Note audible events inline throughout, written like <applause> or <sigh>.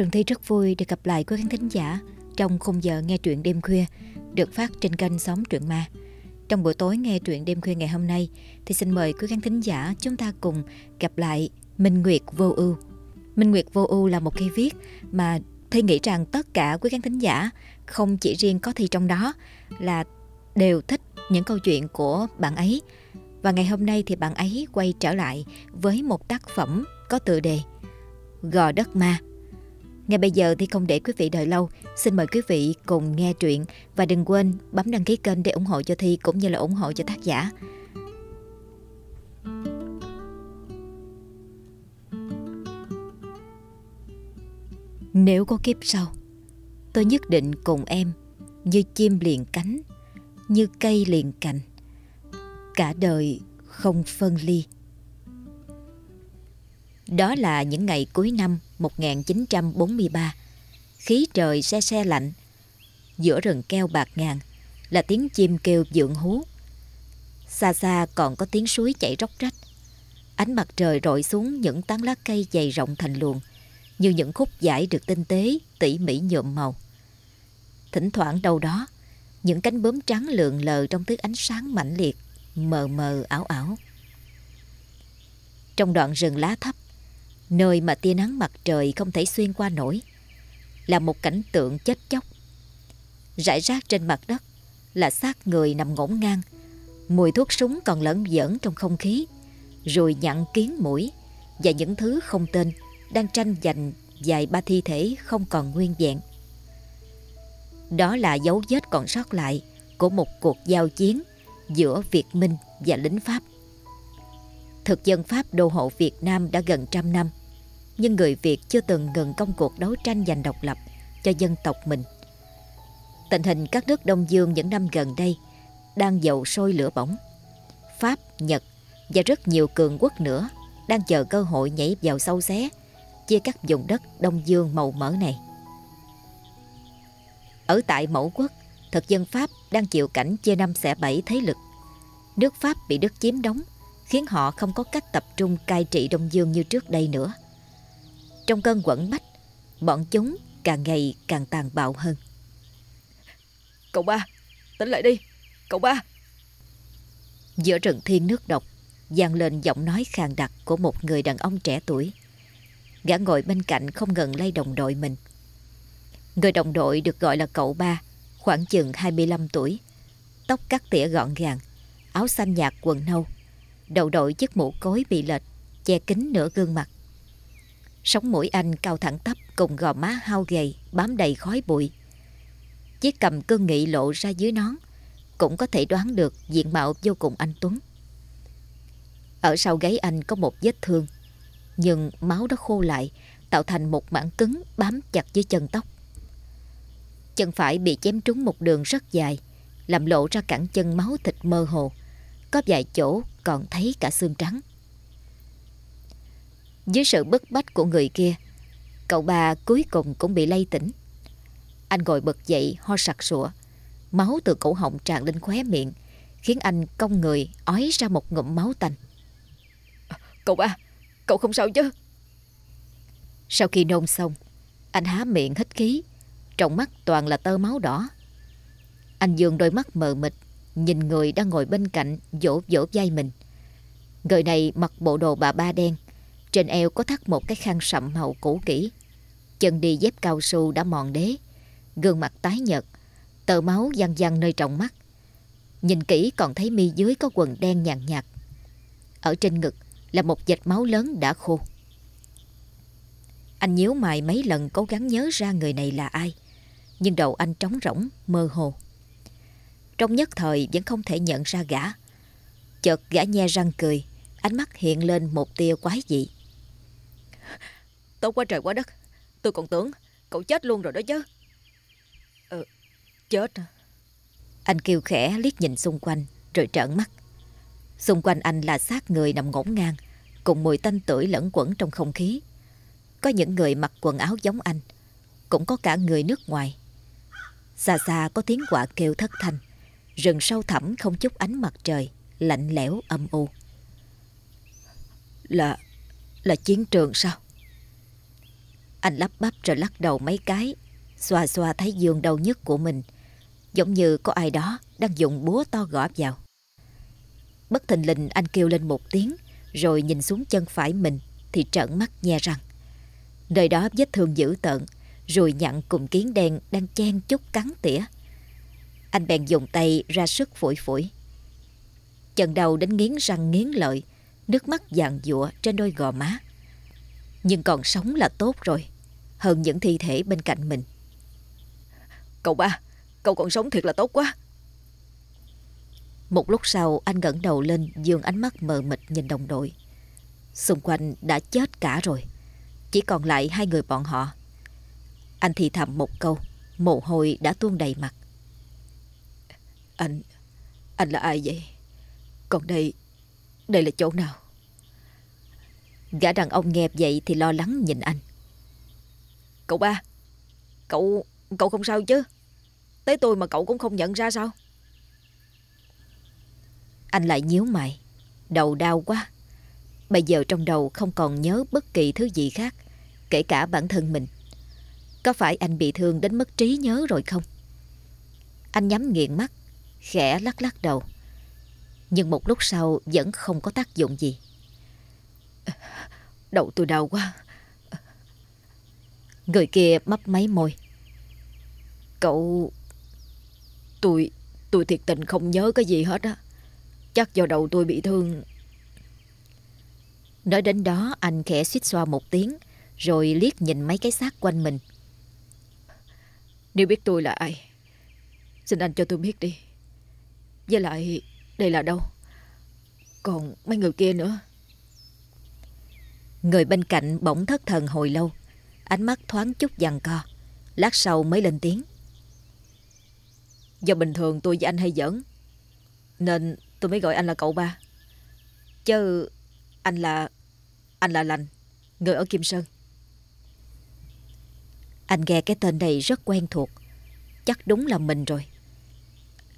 Trần Thi rất vui được gặp lại quý khán thính giả trong khung giờ nghe truyện đêm khuya được phát trên kênh Sóng Truyện Ma. Trong buổi tối nghe truyện đêm khuya ngày hôm nay thì xin mời quý khán thính giả chúng ta cùng gặp lại Minh Nguyệt Vô Ưu. Minh Nguyệt Vô Ưu là một cây viết mà Thi nghĩ rằng tất cả quý khán thính giả không chỉ riêng có Thi trong đó là đều thích những câu chuyện của bạn ấy. Và ngày hôm nay thì bạn ấy quay trở lại với một tác phẩm có tựa đề Gò đất ma. Ngay bây giờ thì không để quý vị đợi lâu, xin mời quý vị cùng nghe truyện và đừng quên bấm đăng ký kênh để ủng hộ cho Thi cũng như là ủng hộ cho tác giả. Nếu có kiếp sau, tôi nhất định cùng em như chim liền cánh, như cây liền cành, cả đời không phân ly. Đó là những ngày cuối năm 1943. Khí trời se se lạnh. Giữa rừng keo bạc ngàn là tiếng chim kêu dượng hú. Xa xa còn có tiếng suối chảy róc rách. Ánh mặt trời rọi xuống những tán lá cây dày rộng thành luồng, như những khúc giải được tinh tế, tỉ mỉ nhuộm màu. Thỉnh thoảng đâu đó, những cánh bướm trắng lượn lờ trong thứ ánh sáng mãnh liệt, mờ mờ ảo ảo. Trong đoạn rừng lá thấp, nơi mà tia nắng mặt trời không thể xuyên qua nổi, là một cảnh tượng chết chóc. Rải rác trên mặt đất là xác người nằm ngổn ngang, mùi thuốc súng còn lẫn dẫn trong không khí, rồi nhặn kiến mũi và những thứ không tên đang tranh giành vài ba thi thể không còn nguyên vẹn. Đó là dấu vết còn sót lại của một cuộc giao chiến giữa Việt Minh và lính Pháp. Thực dân Pháp đô hộ Việt Nam đã gần trăm năm, nhưng người Việt chưa từng ngừng công cuộc đấu tranh giành độc lập cho dân tộc mình. Tình hình các nước Đông Dương những năm gần đây đang dầu sôi lửa bỏng. Pháp, Nhật và rất nhiều cường quốc nữa đang chờ cơ hội nhảy vào sâu xé, chia các vùng đất Đông Dương màu mỡ này. Ở tại mẫu quốc, thực dân Pháp đang chịu cảnh chia năm xẻ bảy thế lực. Nước Pháp bị Đức chiếm đóng, khiến họ không có cách tập trung cai trị Đông Dương như trước đây nữa. Trong cơn quẩn bách, bọn chúng càng ngày càng tàn bạo hơn. Cậu ba, tỉnh lại đi, cậu ba. Giữa rừng thiên nước độc, vang lên giọng nói khàn đặc của một người đàn ông trẻ tuổi. Gã ngồi bên cạnh không ngừng lay đồng đội mình. Người đồng đội được gọi là cậu ba, khoảng chừng 25 tuổi. Tóc cắt tỉa gọn gàng, áo xanh nhạt quần nâu. Đầu đội chiếc mũ cối bị lệch, che kín nửa gương mặt. Sống mũi anh cao thẳng tắp cùng gò má hao gầy, bám đầy khói bụi. Chiếc cầm cương nghị lộ ra dưới nón, cũng có thể đoán được diện mạo vô cùng anh Tuấn. Ở sau gáy anh có một vết thương, nhưng máu đã khô lại, tạo thành một mảng cứng bám chặt dưới chân tóc. Chân phải bị chém trúng một đường rất dài, làm lộ ra cẳng chân máu thịt mơ hồ. Có vài chỗ còn thấy cả xương trắng. Dưới sự bức bách của người kia, cậu ba cuối cùng cũng bị lay tỉnh. Anh ngồi bật dậy ho sặc sụa, máu từ cổ họng tràn lên khóe miệng, khiến anh cong người ói ra một ngụm máu tanh. Cậu ba, cậu không sao chứ? Sau khi nôn xong, anh há miệng hít khí, trong mắt toàn là tơ máu đỏ. Anh dương đôi mắt mờ mịt, nhìn người đang ngồi bên cạnh vỗ vỗ vai mình. Người này mặc bộ đồ bà ba đen, trên eo có thắt một cái khăn sậm màu cũ kỹ. Chân đi dép cao su đã mòn đế, gương mặt tái nhợt, tờ máu văng văng nơi trọng mắt. Nhìn kỹ còn thấy mi dưới có quần đen nhàn nhạt. Ở trên ngực là một vệt máu lớn đã khô. Anh nhíu mày mấy lần cố gắng nhớ ra người này là ai, nhưng đầu anh trống rỗng, mơ hồ. Trong nhất thời vẫn không thể nhận ra gã. Chợt gã nhe răng cười, ánh mắt hiện lên một tia quái dị. Tốt quá trời quá đất, tôi còn tưởng cậu chết luôn rồi đó chứ. Ờ, chết à? Anh kêu khẽ liếc nhìn xung quanh rồi trợn mắt. Xung quanh anh là xác người nằm ngổn ngang, cùng mùi tanh tưởi lẫn quẩn trong không khí. Có những người mặc quần áo giống anh, cũng có cả người nước ngoài. Xa xa có tiếng quạ kêu thất thanh, rừng sâu thẳm không chút ánh mặt trời, lạnh lẽo âm u. Là, là chiến trường sao? Anh lắp bắp rồi lắc đầu mấy cái, xoa xoa thấy giường đầu nhất của mình, giống như có ai đó đang dùng búa to gõ vào. Bất thình lình anh kêu lên một tiếng, rồi nhìn xuống chân phải mình thì trợn mắt nhe răng. Nơi đó vết thương dữ tợn, rồi nhặn cùng kiến đen đang chen chút cắn tỉa. Anh bèn dùng tay ra sức phủi phủi. Chân đầu đến nghiến răng nghiến lợi, nước mắt vàng dụa trên đôi gò má. Nhưng còn sống là tốt rồi, hơn những thi thể bên cạnh mình. Cậu ba, cậu còn sống thiệt là tốt quá. Một lúc sau anh ngẩng đầu lên dương ánh mắt mờ mịt nhìn đồng đội. Xung quanh đã chết cả rồi. Chỉ còn lại hai người bọn họ. Anh thì thầm một câu, mồ hôi đã tuôn đầy mặt. Anh, anh là ai vậy? Còn đây, đây là chỗ nào? Gã đàn ông nghe vậy thì lo lắng nhìn anh. Cậu ba, cậu, cậu không sao chứ? Tới tôi mà cậu cũng không nhận ra sao? Anh lại nhíu mày, đầu đau quá. Bây giờ trong đầu không còn nhớ bất kỳ thứ gì khác, kể cả bản thân mình. Có phải anh bị thương đến mất trí nhớ rồi không? Anh nhắm nghiền mắt, khẽ lắc lắc đầu. Nhưng một lúc sau vẫn không có tác dụng gì. Đầu tôi đau quá. Người kia mấp máy môi. Cậu... Tôi... Tôi thiệt tình không nhớ cái gì hết á. Chắc do đầu tôi bị thương. Nói đến đó anh khẽ suýt xoa một tiếng rồi liếc nhìn mấy cái xác quanh mình. Nếu biết tôi là ai, xin anh cho tôi biết đi. Với lại, đây là đâu? Còn mấy người kia nữa. Người bên cạnh bỗng thất thần hồi lâu, ánh mắt thoáng chút dằn co. Lát sau mới lên tiếng. Do bình thường tôi với anh hay giỡn, nên tôi mới gọi anh là cậu ba. Chứ anh là... anh là Lành, người ở Kim Sơn. Anh nghe cái tên này rất quen thuộc. Chắc đúng là mình rồi.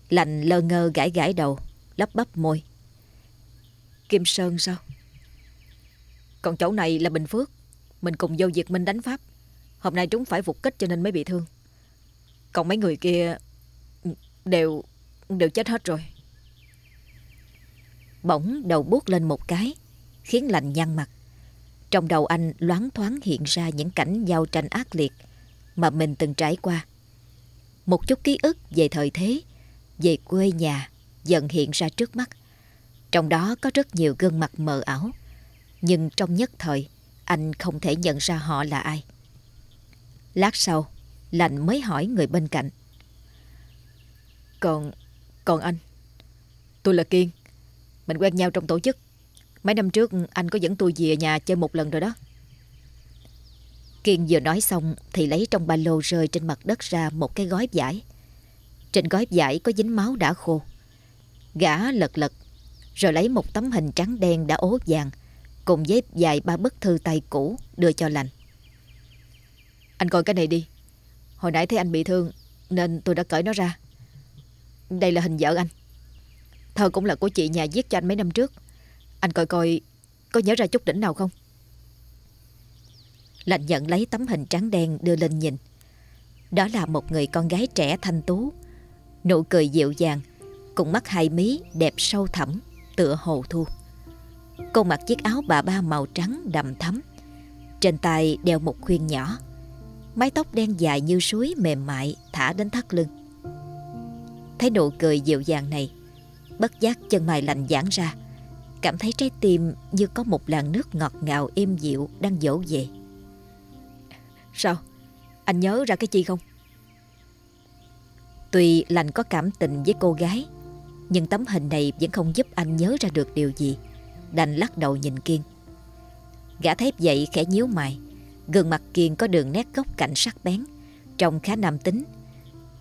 Lành lơ ngơ gãi gãi đầu, lắp bắp môi. Kim Sơn sao? Còn chỗ này là Bình Phước. Mình cùng vô Việt Minh đánh Pháp. Hôm nay chúng phải phục kích cho nên mới bị thương. Còn mấy người kia đều đều chết hết rồi. Bỗng đầu buốt lên một cái, khiến lành nhăn mặt. Trong đầu anh loáng thoáng hiện ra những cảnh giao tranh ác liệt mà mình từng trải qua. Một chút ký ức về thời thế, về quê nhà dần hiện ra trước mắt. Trong đó có rất nhiều gương mặt mờ ảo, nhưng trong nhất thời anh không thể nhận ra họ là ai. Lát sau, lành mới hỏi người bên cạnh. Còn, còn anh, tôi là Kiên. Mình quen nhau trong tổ chức. Mấy năm trước anh có dẫn tôi về nhà chơi một lần rồi đó. Kiên vừa nói xong thì lấy trong ba lô rơi trên mặt đất ra một cái gói vải. Trên gói vải có dính máu đã khô. Gã lật lật, rồi lấy một tấm hình trắng đen đã ố vàng, cùng với vài ba bức thư tay cũ đưa cho lành. Anh coi cái này đi. Hồi nãy thấy anh bị thương nên tôi đã cởi nó ra. Đây là hình vợ anh. Thơ cũng là của chị nhà viết cho anh mấy năm trước. Anh coi coi có nhớ ra chút đỉnh nào không? Lạnh nhận lấy tấm hình trắng đen đưa lên nhìn. Đó là một người con gái trẻ thanh tú, nụ cười dịu dàng, cùng mắt hai mí đẹp sâu thẳm, tựa hồ thu. Cô mặc chiếc áo bà ba màu trắng đầm thắm, trên tay đeo một khuyên nhỏ, mái tóc đen dài như suối mềm mại thả đến thắt lưng. Thấy nụ cười dịu dàng này, bất giác chân mày lạnh giãn ra, cảm thấy trái tim như có một làn nước ngọt ngào êm dịu đang dỗ về. Sao? Anh nhớ ra cái chi không? Tuy lành có cảm tình với cô gái, nhưng tấm hình này vẫn không giúp anh nhớ ra được điều gì. Đành lắc đầu nhìn Kiên. Gã thép dậy khẽ nhíu mày. Gương mặt Kiên có đường nét góc cạnh sắc bén, trông khá nam tính.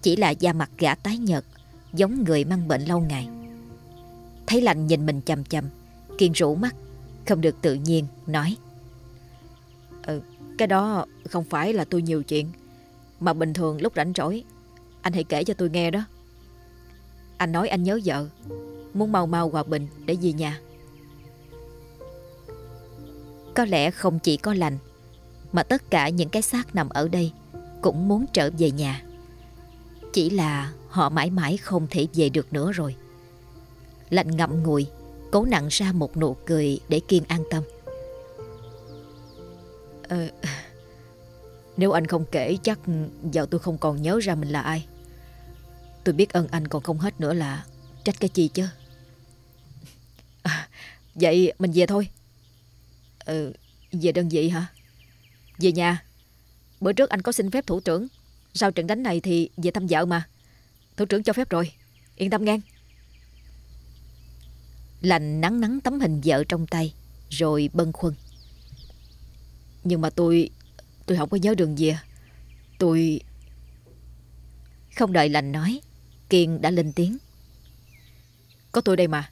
Chỉ là da mặt gã tái nhợt, giống người mang bệnh lâu ngày. Thấy lành nhìn mình chầm chầm, Kiên rủ mắt, không được tự nhiên, nói. Ừ, cái đó không phải là tôi nhiều chuyện Mà bình thường lúc rảnh rỗi Anh hãy kể cho tôi nghe đó Anh nói anh nhớ vợ Muốn mau mau hòa bình để về nhà có lẽ không chỉ có lành Mà tất cả những cái xác nằm ở đây Cũng muốn trở về nhà. Chỉ là họ mãi mãi không thể về được nữa rồi. Lạnh ngậm ngùi Cố nặng ra một nụ cười để Kiên an tâm. Ờ, Nếu anh không kể chắc giờ tôi không còn nhớ ra mình là ai. Tôi biết ơn anh còn không hết nữa là Trách cái chi chứ. À, Vậy mình về thôi. Ờ, Về đơn vị hả? Về nhà. Bữa trước anh có xin phép thủ trưởng. Sau trận đánh này thì về thăm vợ mà. Thủ trưởng cho phép rồi. Yên tâm ngang. Lành nắng nắng tấm hình vợ trong tay Rồi bân khuân Nhưng mà tôi Tôi không có nhớ đường về. Tôi Không đợi lành nói Kiên đã lên tiếng. Có tôi đây mà.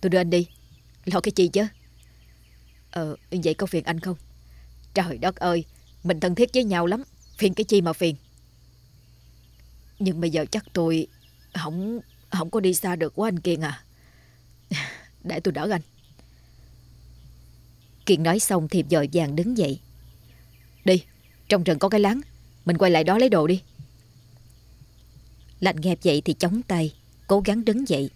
Tôi đưa anh đi. Lo cái chi chứ? Ờ vậy có phiền anh không? Trời đất ơi, Mình thân thiết với nhau lắm, Phiền cái chi mà phiền. Nhưng bây giờ chắc tôi Không không có đi xa được quá anh Kiên à. <laughs> Để tôi đỡ anh. Kiên nói xong thì dội vàng đứng dậy. Đi, Trong rừng có cái láng, Mình quay lại đó lấy đồ đi. Lạnh nghe vậy thì chống tay, Cố gắng đứng dậy,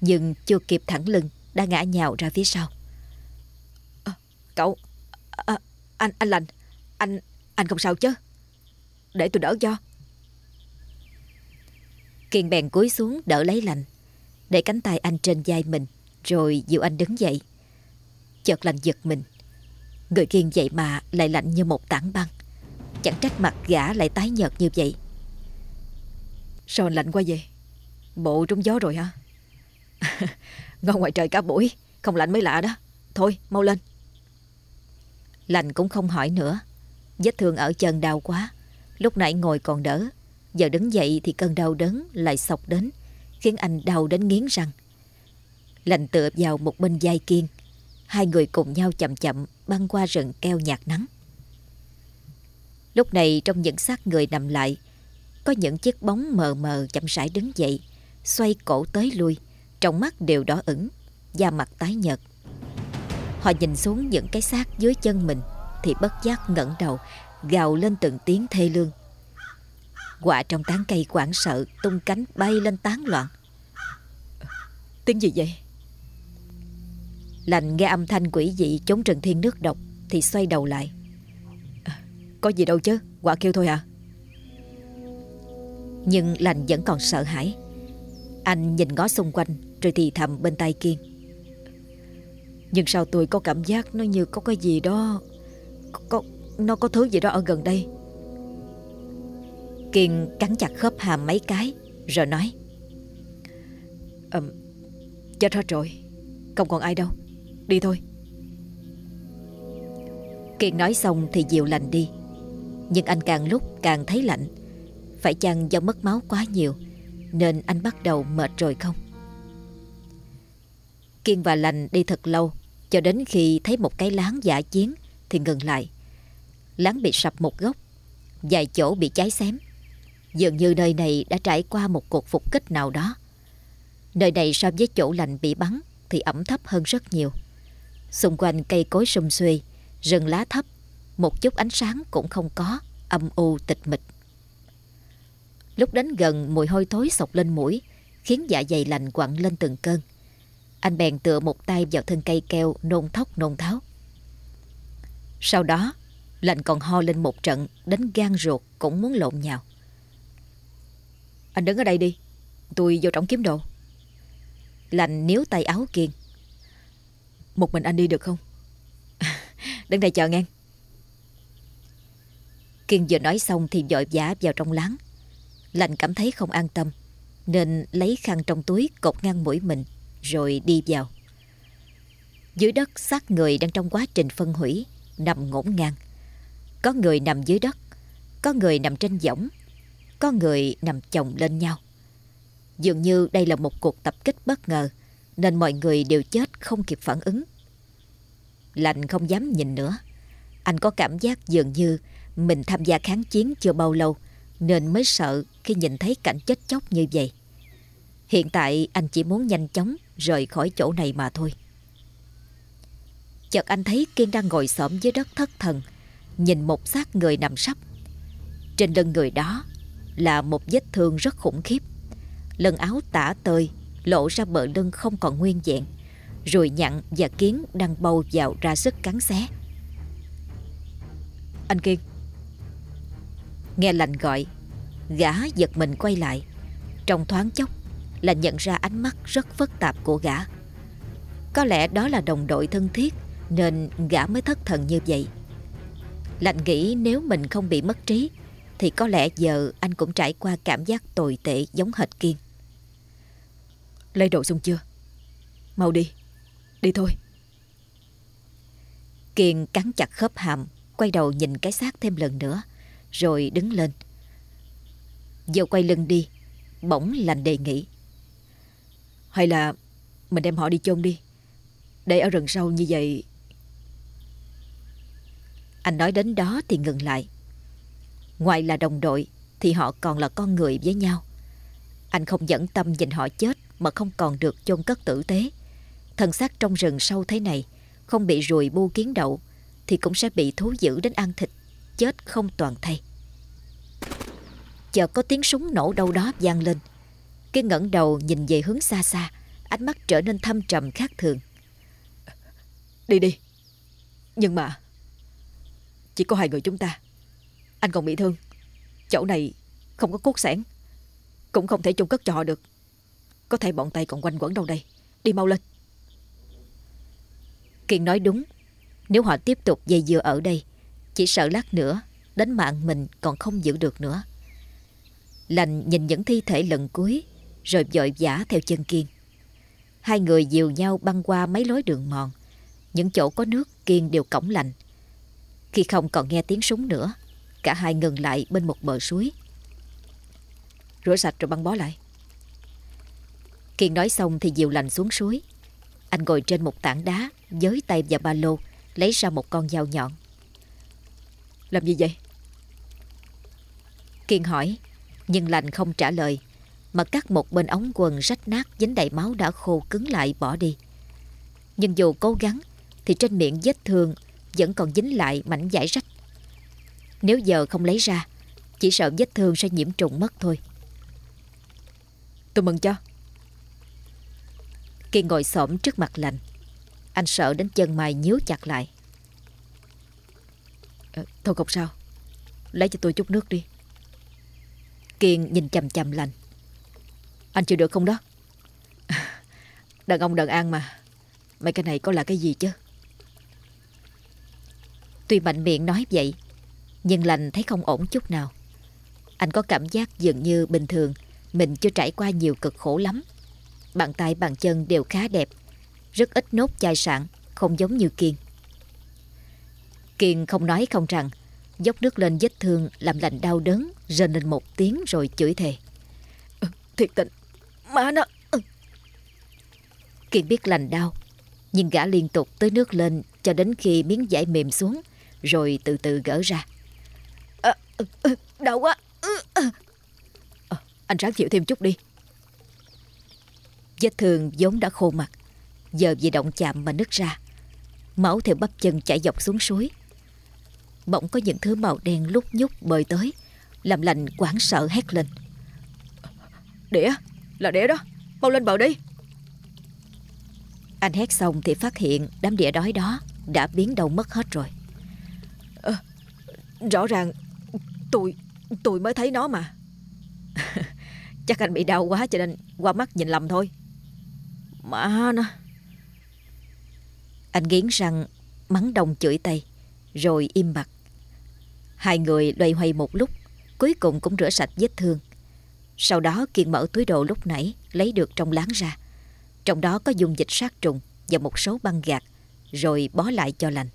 Nhưng chưa kịp thẳng lưng, Đã ngã nhào ra phía sau. Cậu à, Anh anh lành. Anh anh không sao chứ? Để tôi đỡ cho. Kiên bèn cúi xuống đỡ lấy lành Để cánh tay anh trên vai mình Rồi dịu anh đứng dậy. Chợt lành giật mình. Người Kiên vậy mà lại lạnh như một tảng băng. Chẳng trách mặt gã lại tái nhợt như vậy. Sao anh lạnh quá vậy? Bộ trúng gió rồi hả? <laughs> Ngon ngoài trời cả buổi Không lạnh mới lạ đó. Thôi mau lên. Lành cũng không hỏi nữa. Vết thương ở chân đau quá. Lúc nãy ngồi còn đỡ. Giờ đứng dậy thì cơn đau đớn lại sọc đến, Khiến anh đau đến nghiến răng. Lành tựa vào một bên vai kiên. Hai người cùng nhau chậm chậm Băng qua rừng keo nhạt nắng. Lúc này trong những xác người nằm lại, Có những chiếc bóng mờ mờ chậm rãi đứng dậy, Xoay cổ tới lui, Trong mắt đều đỏ ửng, Da mặt tái nhợt. Họ nhìn xuống những cái xác dưới chân mình Thì bất giác ngẩng đầu Gào lên từng tiếng thê lương. Quạ trong tán cây quảng sợ Tung cánh bay lên tán loạn. Tiếng gì vậy? Lành nghe âm thanh quỷ dị chống trần thiên nước độc Thì xoay đầu lại. Có gì đâu chứ Quạ kêu thôi à. Nhưng lành vẫn còn sợ hãi. Anh nhìn ngó xung quanh Rồi thì thầm bên tay Kiên nhưng sao tôi có cảm giác Nó như có cái gì đó có, Nó có thứ gì đó ở gần đây? Kiên cắn chặt khớp hàm mấy cái Rồi nói à, Chết hết rồi Không còn ai đâu Đi thôi. Kiên nói xong thì dịu lành đi. Nhưng anh càng lúc càng thấy lạnh Phải chăng do mất máu quá nhiều Nên anh bắt đầu mệt rồi không? Kiên và lành đi thật lâu, Cho đến khi thấy một cái láng giả chiến, Thì ngừng lại. Láng bị sập một góc, Vài chỗ bị cháy xém. Dường như nơi này đã trải qua một cuộc phục kích nào đó. Nơi này so với chỗ lành bị bắn Thì ẩm thấp hơn rất nhiều. Xung quanh cây cối sum xuê, Rừng lá thấp, Một chút ánh sáng cũng không có, Âm u, tịch mịch. Lúc đến gần, mùi hôi thối sộc lên mũi, Khiến dạ dày lành quặn lên từng cơn. Anh bèn tựa một tay vào thân cây keo, Nôn thốc, nôn tháo. Sau đó lành còn ho lên một trận Đến gan ruột cũng muốn lộn nhào. Anh đứng ở đây đi, Tôi vô trong kiếm đồ. Lành níu tay áo Kiên. Một mình anh đi được không? <laughs> Đứng đây chờ ngang. Kiên vừa nói xong thì dội vã vào trong láng. Lành cảm thấy không an tâm, Nên lấy khăn trong túi cột ngang mũi mình rồi đi vào. Dưới đất xác người đang trong quá trình phân hủy, Nằm ngổn ngang. Có người nằm dưới đất, Có người nằm trên võng, Có người nằm chồng lên nhau. Dường như đây là một cuộc tập kích bất ngờ, Nên mọi người đều chết không kịp phản ứng. Lạnh không dám nhìn nữa. Anh có cảm giác dường như Mình tham gia kháng chiến chưa bao lâu, Nên mới sợ khi nhìn thấy cảnh chết chóc như vậy. Hiện tại anh chỉ muốn nhanh chóng Rời khỏi chỗ này mà thôi Chợt anh thấy Kiên đang ngồi xổm dưới đất thất thần, nhìn một xác người nằm sắp. Trên lưng người đó là một vết thương rất khủng khiếp. Lần áo tả tơi, lộ ra bờ lưng không còn nguyên vẹn. Rồi nhặn và kiến đang bầu vào ra sức cắn xé. Anh Kiên, Nghe lành gọi, Gã giật mình quay lại, Trong thoáng chốc là nhận ra ánh mắt rất phức tạp của gã. Có lẽ đó là đồng đội thân thiết, Nên gã mới thất thần như vậy. Lạnh nghĩ nếu mình không bị mất trí, Thì có lẽ giờ anh cũng trải qua cảm giác tồi tệ giống hệt Kiên. Lấy đồ xong chưa? Mau đi Đi thôi. Kiên cắn chặt khớp hàm, Quay đầu nhìn cái xác thêm lần nữa, Rồi đứng lên. Giờ quay lưng đi, Bỗng lành đề nghị. Hay là Mình đem họ đi chôn đi? Để ở rừng sâu như vậy. Anh nói đến đó thì ngừng lại. Ngoài là đồng đội, Thì họ còn là con người với nhau. Anh không dẫn tâm nhìn họ chết Mà không còn được chôn cất tử tế. Thần xác trong rừng sâu thế này, Không bị ruồi bu kiến đậu, Thì cũng sẽ bị thú dữ đến ăn thịt, Chết không toàn thay. Chợt có tiếng súng nổ đâu đó vang lên. Cái ngẩng đầu nhìn về hướng xa xa Ánh mắt trở nên thâm trầm khác thường. Đi đi. Nhưng mà Chỉ có hai người chúng ta. Anh còn bị thương. Chỗ này không có cốt sẻn Cũng không thể chung cất trọ được. Có thể bọn tay còn quanh quẩn đâu đây. Đi mau lên. Kiên nói đúng. Nếu họ tiếp tục dây dưa ở đây Chỉ sợ lát nữa Đến mạng mình còn không giữ được nữa. Lành nhìn những thi thể lần cuối rồi vội vã theo chân Kiên. Hai người dìu nhau băng qua mấy lối đường mòn. Những chỗ có nước, Kiên đều cổng lạnh. Khi không còn nghe tiếng súng nữa, Cả hai ngừng lại bên một bờ suối. Rửa sạch rồi băng bó lại. Kiên nói xong thì dìu lành xuống suối. Anh ngồi trên một tảng đá, Giới tay và ba lô, Lấy ra một con dao nhọn. Làm gì vậy? Kiên hỏi, Nhưng lành không trả lời. Mà cắt một bên ống quần rách nát Dính đầy máu đã khô cứng lại bỏ đi. Nhưng dù cố gắng Thì trên miệng vết thương Vẫn còn dính lại mảnh giải rách. Nếu giờ không lấy ra Chỉ sợ vết thương sẽ nhiễm trùng mất thôi. Tôi mừng cho. Kiên ngồi xổm trước mặt lành Anh sợ đến chân mày nhíu chặt lại. À, Thôi không sao. Lấy cho tôi chút nước đi. Kiên nhìn chầm chầm lành anh chịu được không đó? <laughs> Đàn ông đàn an mà. Mấy cái này có là cái gì chứ? Tuy mạnh miệng nói vậy Nhưng lành thấy không ổn chút nào. Anh có cảm giác dường như bình thường Mình chưa trải qua nhiều cực khổ lắm. Bàn tay bàn chân đều khá đẹp Rất ít nốt chai sạn Không giống như Kiên. Kiên không nói không rằng Dốc nước lên vết thương Làm lành đau đớn Rên lên một tiếng rồi chửi thề. Ừ, Thiệt tình Má nó ừ. Kiên biết lành đau Nhưng gã liên tục tới nước lên Cho đến khi miếng vải mềm xuống Rồi từ từ gỡ ra. À, ừ, Đau quá. À, Anh ráng chịu thêm chút đi. Vết thương vốn đã khô mặt Giờ vì động chạm mà nứt ra. Máu theo bắp chân chảy dọc xuống suối. Bỗng có những thứ màu đen lúc nhúc bơi tới Làm lành quảng sợ hét lên. Đĩa, là đĩa đó. Mau lên bờ đi. Anh hét xong thì phát hiện Đám đĩa đói đó đã biến đâu mất hết rồi. À, Rõ ràng Tôi tôi mới thấy nó mà. <laughs> Chắc anh bị đau quá cho nên qua mắt nhìn lầm thôi. Má nó Anh nghiến răng Mắng đồng chửi tay Rồi im bặt. Hai người loay hoay một lúc Cuối cùng cũng rửa sạch vết thương sau đó Kiên mở túi đồ lúc nãy, Lấy được trong láng ra. Trong đó có dung dịch sát trùng Và một số băng gạc, Rồi bó lại cho lành.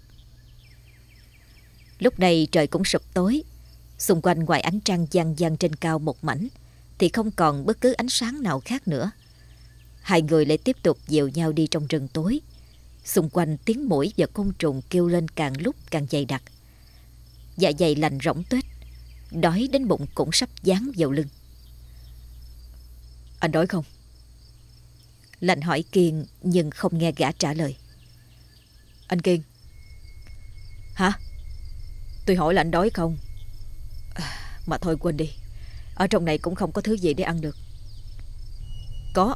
Lúc này trời cũng sụp tối. Xung quanh ngoài ánh trăng gian gian trên cao một mảnh, Thì không còn bất cứ ánh sáng nào khác nữa. Hai người lại tiếp tục dìu nhau đi trong rừng tối. Xung quanh tiếng mũi và côn trùng kêu lên càng lúc càng dày đặc. Dạ dày lành rỗng tuyết Đói đến bụng cũng sắp dán vào lưng. Anh đói không? Lạnh hỏi Kiên nhưng không nghe gã trả lời. Anh Kiên? Hả? Tôi hỏi là anh đói không? À, Mà thôi quên đi. Ở trong này cũng không có thứ gì để ăn được. Có.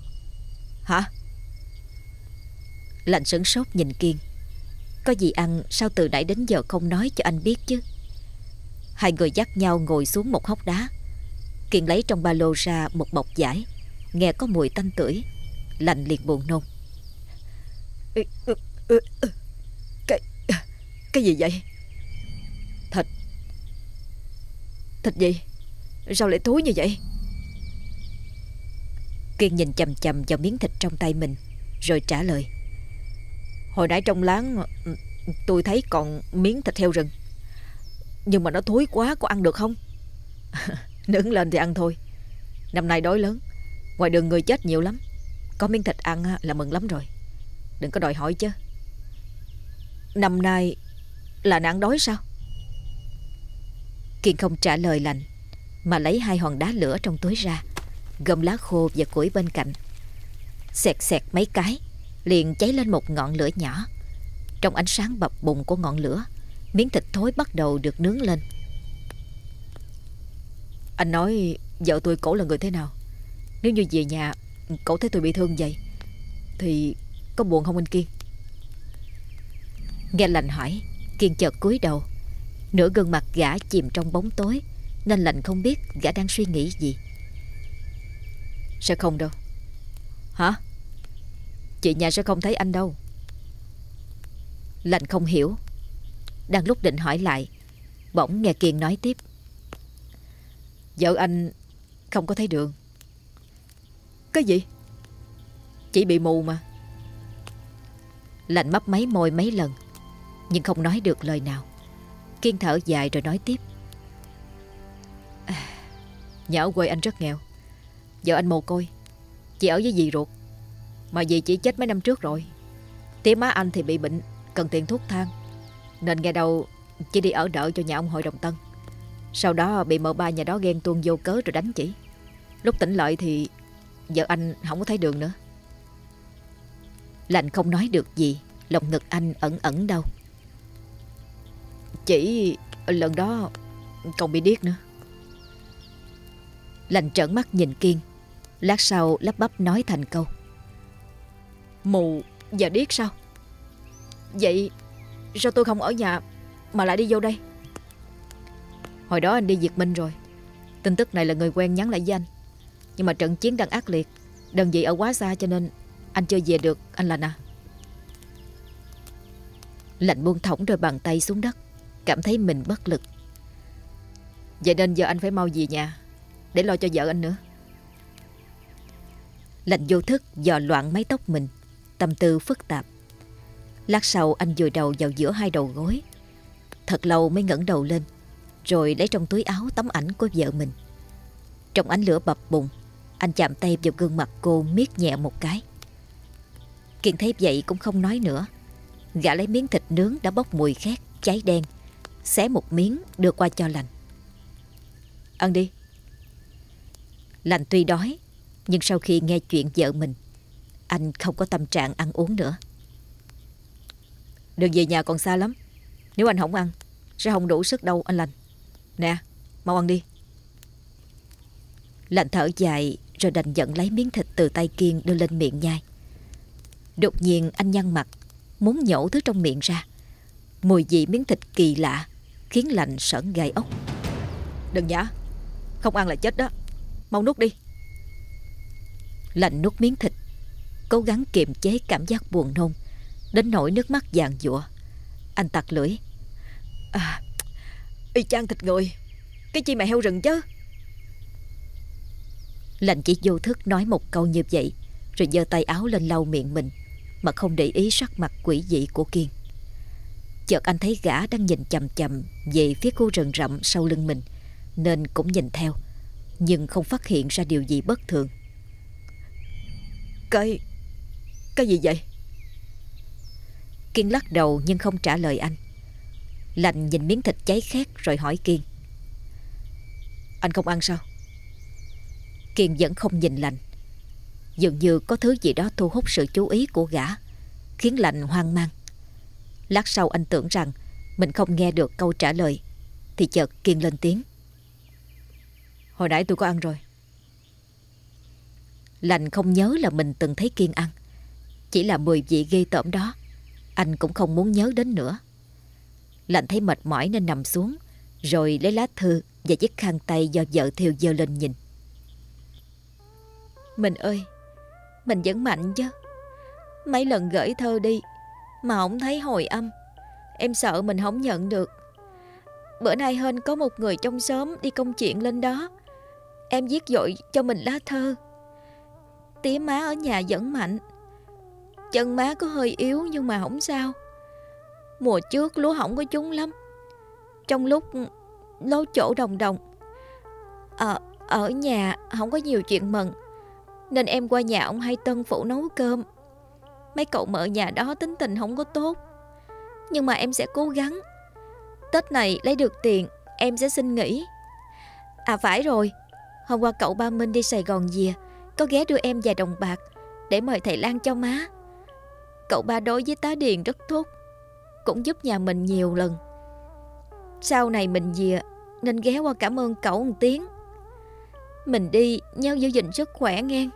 Hả? Lạnh sửng sốt nhìn Kiên. Có gì ăn sao từ nãy đến giờ không nói cho anh biết chứ? Hai người dắt nhau ngồi xuống một hốc đá. Kiên lấy trong ba lô ra một bọc giải Nghe có mùi tanh tưởi Lạnh liền buồn nôn. Cái Cái gì vậy? Thịt. Thịt gì? Sao lại thúi như vậy? Kiên nhìn chầm chầm vào miếng thịt trong tay mình Rồi trả lời. Hồi nãy trong láng Tôi thấy còn miếng thịt heo rừng. Nhưng mà nó thối quá Có ăn được không? <laughs> Nướng lên thì ăn thôi. Năm nay đói lớn Ngoài đường người chết nhiều lắm. Có miếng thịt ăn là mừng lắm rồi. Đừng có đòi hỏi chứ. Năm nay là nạn đói sao? Kiên không trả lời lành, Mà lấy hai hòn đá lửa trong túi ra, Gom lá khô và củi bên cạnh. Xẹt xẹt mấy cái, Liền cháy lên một ngọn lửa nhỏ. Trong ánh sáng bập bùng của ngọn lửa, Miếng thịt thối bắt đầu được nướng lên. Anh nói, vợ tôi cổ là người thế nào? Nếu như về nhà, cậu thấy tôi bị thương vậy, Thì có buồn không anh Kiên? Nghe lành hỏi, Kiên chợt cúi đầu. Nửa gương mặt gã chìm trong bóng tối, Nên lành không biết gã đang suy nghĩ gì. Sẽ không đâu. Hả? Chị nhà sẽ không thấy anh đâu. Lành không hiểu. Đang lúc định hỏi lại, Bỗng nghe Kiên nói tiếp. Vợ anh không có thấy đường. Cái gì? Chỉ bị mù mà. Lạnh mấp máy môi mấy lần Nhưng không nói được lời nào. Kiên thở dài rồi nói tiếp. À, Nhà ở quê anh rất nghèo. Vợ anh mồ côi. Chị ở với dì ruột. Mà dì chỉ chết mấy năm trước rồi. Tía má anh thì bị bệnh Cần tiền thuốc thang. Nên nghe đầu chỉ đi ở đợi cho nhà ông hội đồng Tân. Sau đó bị mợ ba nhà đó ghen tuông vô cớ rồi đánh chỉ Lúc tỉnh lại thì giờ anh không có thấy đường nữa. Lành không nói được gì, Lòng ngực anh ẩn ẩn đâu Chỉ lần đó còn bị điếc nữa. Lành trợn mắt nhìn Kiên, Lát sau lắp bắp nói thành câu. Mù và điếc sao? Vậy sao tôi không ở nhà Mà lại đi vô đây? Hồi đó anh đi Việt Minh rồi. Tin tức này là người quen nhắn lại với anh. Nhưng mà trận chiến đang ác liệt. Đơn vị ở quá xa cho nên Anh chưa về được, anh lành à Lạnh buông thõng rồi bàn tay xuống đất, Cảm thấy mình bất lực. Vậy nên giờ anh phải mau về nhà, Để lo cho vợ anh nữa. Lạnh vô thức dò loạn mái tóc mình, Tâm tư phức tạp. Lát sau anh vùi đầu vào giữa hai đầu gối. Thật lâu mới ngẩng đầu lên, Rồi lấy trong túi áo tấm ảnh của vợ mình. Trong ánh lửa bập bùng anh chạm tay vào gương mặt cô miết nhẹ một cái. Kiên thấy vậy cũng không nói nữa. Gã lấy miếng thịt nướng đã bốc mùi khét, Cháy đen, Xé một miếng đưa qua cho lành. Ăn đi. Lành tuy đói, Nhưng sau khi nghe chuyện vợ mình, Anh không có tâm trạng ăn uống nữa. Đường về nhà còn xa lắm. Nếu anh không ăn, Sẽ không đủ sức đâu, anh lành. Nè, mau ăn đi. Lành thở dài rồi đành giận lấy miếng thịt từ tay Kiên đưa lên miệng nhai. Đột nhiên anh nhăn mặt Muốn nhổ thứ trong miệng ra. Mùi vị miếng thịt kỳ lạ Khiến lạnh sởn gai ốc. Đừng nhả Không ăn là chết đó. Mau nuốt đi. Lạnh nuốt miếng thịt Cố gắng kiềm chế cảm giác buồn nôn Đến nỗi nước mắt vàng dụa Anh tặc lưỡi. À Y chang thịt người Cái chi mà heo rừng chứ Lạnh chỉ vô thức nói một câu như vậy Rồi giơ tay áo lên lau miệng mình Mà không để ý sắc mặt quỷ dị của Kiên. Chợt anh thấy gã đang nhìn chầm chầm Về phía khu rừng rậm sau lưng mình Nên cũng nhìn theo Nhưng không phát hiện ra điều gì bất thường. Cái Cái gì vậy? Kiên lắc đầu nhưng không trả lời anh. Lạnh nhìn miếng thịt cháy khét rồi hỏi Kiên. Anh không ăn sao Kiên vẫn không nhìn lành, Dường như có thứ gì đó thu hút sự chú ý của gã Khiến lành hoang mang. Lát sau anh tưởng rằng Mình không nghe được câu trả lời Thì chợt Kiên lên tiếng. Hồi nãy tôi có ăn rồi. Lành không nhớ là mình từng thấy Kiên ăn. Chỉ là mùi vị ghê tởm đó Anh cũng không muốn nhớ đến nữa. Lành thấy mệt mỏi nên nằm xuống Rồi lấy lá thư Và chiếc khăn tay do vợ thiêu dơ lên nhìn. Mình ơi Mình vẫn mạnh chứ. Mấy lần gửi thơ đi Mà không thấy hồi âm Em sợ mình không nhận được. Bữa nay hên có một người trong xóm Đi công chuyện lên đó. Em viết dội cho mình lá thơ. Tía má ở nhà vẫn mạnh. Chân má có hơi yếu nhưng mà không sao. Mùa trước lúa hỏng có chúng lắm. Trong lúc lố chỗ đồng đồng Ở, ở nhà không có nhiều chuyện mừng nên em qua nhà ông hai Tân phụ nấu cơm. Mấy cậu mợ nhà đó tính tình không có tốt. Nhưng mà em sẽ cố gắng. Tết này lấy được tiền, Em sẽ xin nghỉ. À phải rồi. Hôm qua cậu ba Minh đi Sài Gòn về, Có ghé đưa em vài đồng bạc Để mời thầy Lan cho má. Cậu ba đối với tá Điền rất tốt, Cũng giúp nhà mình nhiều lần. Sau này mình về, Nên ghé qua cảm ơn cậu một tiếng. Mình đi, nhau giữ gìn sức khỏe nghe.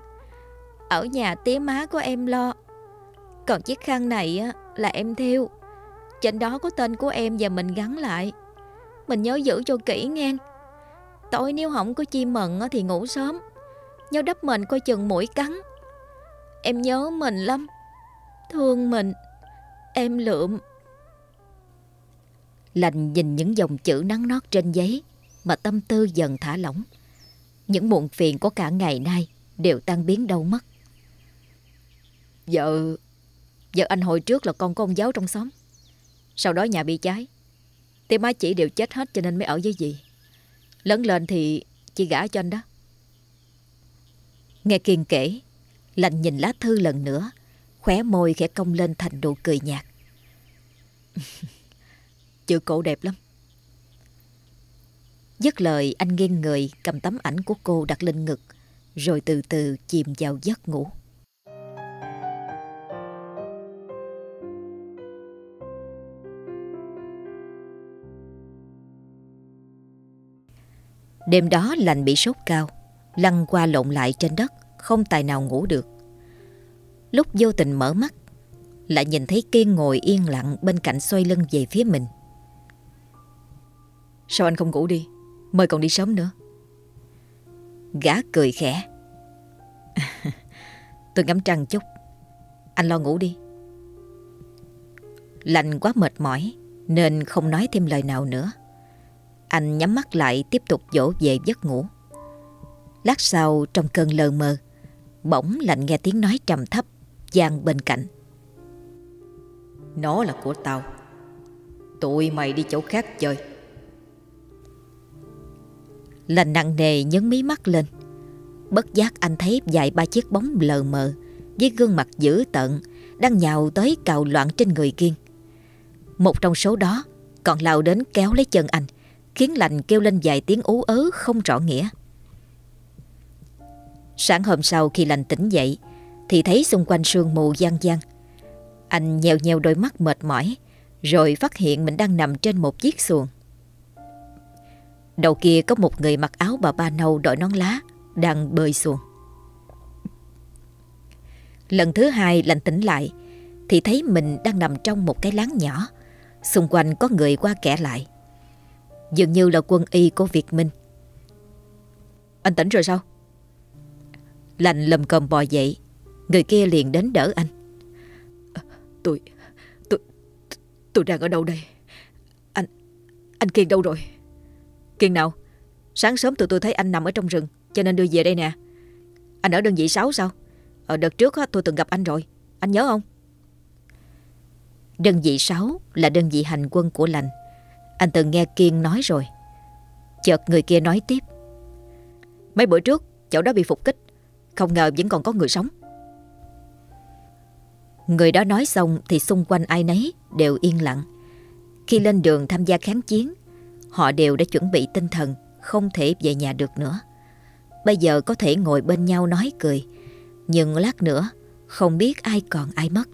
Ở nhà tía má của em lo. Còn chiếc khăn này là em theo. Trên đó có tên của em và mình gắn lại. Mình nhớ giữ cho kỹ nghe. Tối nếu không có chim mận thì ngủ sớm. Nhau đắp mình coi chừng mũi cắn. Em nhớ mình lắm. Thương mình. Em lượm. Lành nhìn những dòng chữ nắng nót trên giấy, Mà tâm tư dần thả lỏng. Những muộn phiền của cả ngày nay Đều tan biến đâu mất. Vợ Vợ anh hồi trước là con con giáo trong xóm. Sau đó nhà bị cháy. Thì má chỉ đều chết hết cho nên mới ở với dì. Lớn lên thì chị gả cho anh đó. Nghe Kiên kể, Lành nhìn lá thư lần nữa, Khóe môi khẽ cong lên thành nụ cười nhạt. <laughs> Chữ cổ đẹp lắm. Dứt lời, anh nghiêng người, cầm tấm ảnh của cô đặt lên ngực, Rồi từ từ chìm vào giấc ngủ. Đêm đó, lành bị sốt cao, Lăn qua lộn lại trên đất, Không tài nào ngủ được. Lúc vô tình mở mắt, Lại nhìn thấy Kiên ngồi yên lặng Bên cạnh xoay lưng về phía mình. Sao anh không ngủ đi? Mời còn đi sớm nữa. Gã cười khẽ. <laughs> Tôi ngắm trăng chút. Anh lo ngủ đi. Lạnh quá mệt mỏi Nên không nói thêm lời nào nữa. Anh nhắm mắt lại tiếp tục dỗ về giấc ngủ. Lát sau trong cơn lờ mơ Bỗng lạnh nghe tiếng nói trầm thấp Giang bên cạnh. Nó là của tao. Tụi mày đi chỗ khác chơi Lành nặng nề nhấn mí mắt lên. Bất giác anh thấy vài ba chiếc bóng lờ mờ Với gương mặt dữ tợn Đang nhào tới cào loạn trên người Kiên. Một trong số đó Còn lao đến kéo lấy chân anh, Khiến lành kêu lên vài tiếng ú ớ không rõ nghĩa. Sáng hôm sau khi lành tỉnh dậy, Thì thấy xung quanh sương mù gian gian. Anh nhèo nhèo đôi mắt mệt mỏi, Rồi phát hiện mình đang nằm trên một chiếc xuồng. Đầu kia có một người mặc áo bà ba nâu đội nón lá, Đang bơi xuồng. Lần thứ hai lành tỉnh lại, Thì thấy mình đang nằm trong một cái láng nhỏ. Xung quanh có người qua kẻ lại. Dường như là quân y của Việt Minh. Anh tỉnh rồi sao? Lành lầm cầm bò dậy, Người kia liền đến đỡ anh. Tôi Tôi Tôi đang ở đâu đây? Anh Anh Kiên đâu rồi? Kiên nào, Sáng sớm tụi tôi thấy anh nằm ở trong rừng, Cho nên đưa về đây nè. Anh ở đơn vị 6 sao? Ở đợt trước tôi từng gặp anh rồi, Anh nhớ không? Đơn vị 6 là đơn vị hành quân của lành. Anh từng nghe Kiên nói rồi. Chợt người kia nói tiếp. Mấy bữa trước chỗ đó bị phục kích, không ngờ vẫn còn có người sống. Người đó nói xong thì xung quanh ai nấy đều yên lặng. Khi lên đường tham gia kháng chiến Họ đều đã chuẩn bị tinh thần Không thể về nhà được nữa Bây giờ có thể ngồi bên nhau nói cười Nhưng lát nữa Không biết ai còn ai mất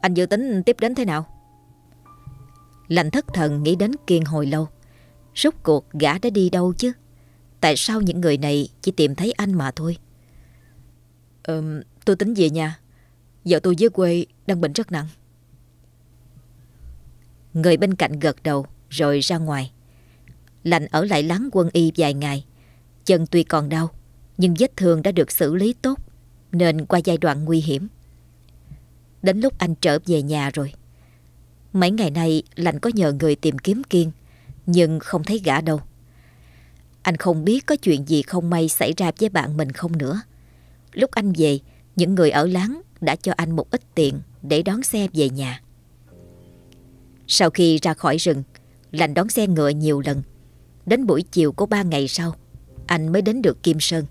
Anh dự tính tiếp đến thế nào Lành thất thần nghĩ đến Kiên hồi lâu. Rốt cuộc gã đã đi đâu chứ? Tại sao những người này chỉ tìm thấy anh mà thôi? Ừm, tôi tính về nhà. Vợ tôi dưới quê đang bệnh rất nặng. Người bên cạnh gật đầu rồi ra ngoài. Lành ở lại lắng quân y vài ngày. Chân tuy còn đau, nhưng vết thương đã được xử lý tốt, nên qua giai đoạn nguy hiểm. Đến lúc anh trở về nhà rồi. Mấy ngày nay Lành có nhờ người tìm kiếm Kiên, nhưng không thấy gã đâu. Anh không biết có chuyện gì không may xảy ra với bạn mình không nữa. Lúc anh về, những người ở láng đã cho anh một ít tiền để đón xe về nhà. Sau khi ra khỏi rừng, Lành đón xe ngựa nhiều lần. Đến buổi chiều của ba ngày sau, anh mới đến được Kim Sơn.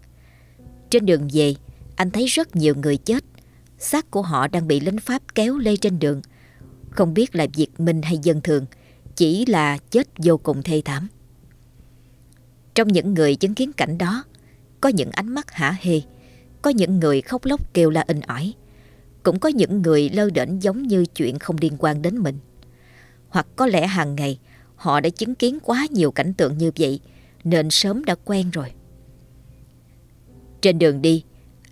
Trên đường về, anh thấy rất nhiều người chết. xác của họ đang bị lính Pháp kéo lê trên đường. Không biết là Việt Minh hay dân thường, chỉ là chết vô cùng thê thảm. Trong những người chứng kiến cảnh đó, có những ánh mắt hả hê, có những người khóc lóc kêu la in ỏi, cũng có những người lơ đễnh giống như chuyện không liên quan đến mình. Hoặc có lẽ hàng ngày họ đã chứng kiến quá nhiều cảnh tượng như vậy nên sớm đã quen rồi. Trên đường đi,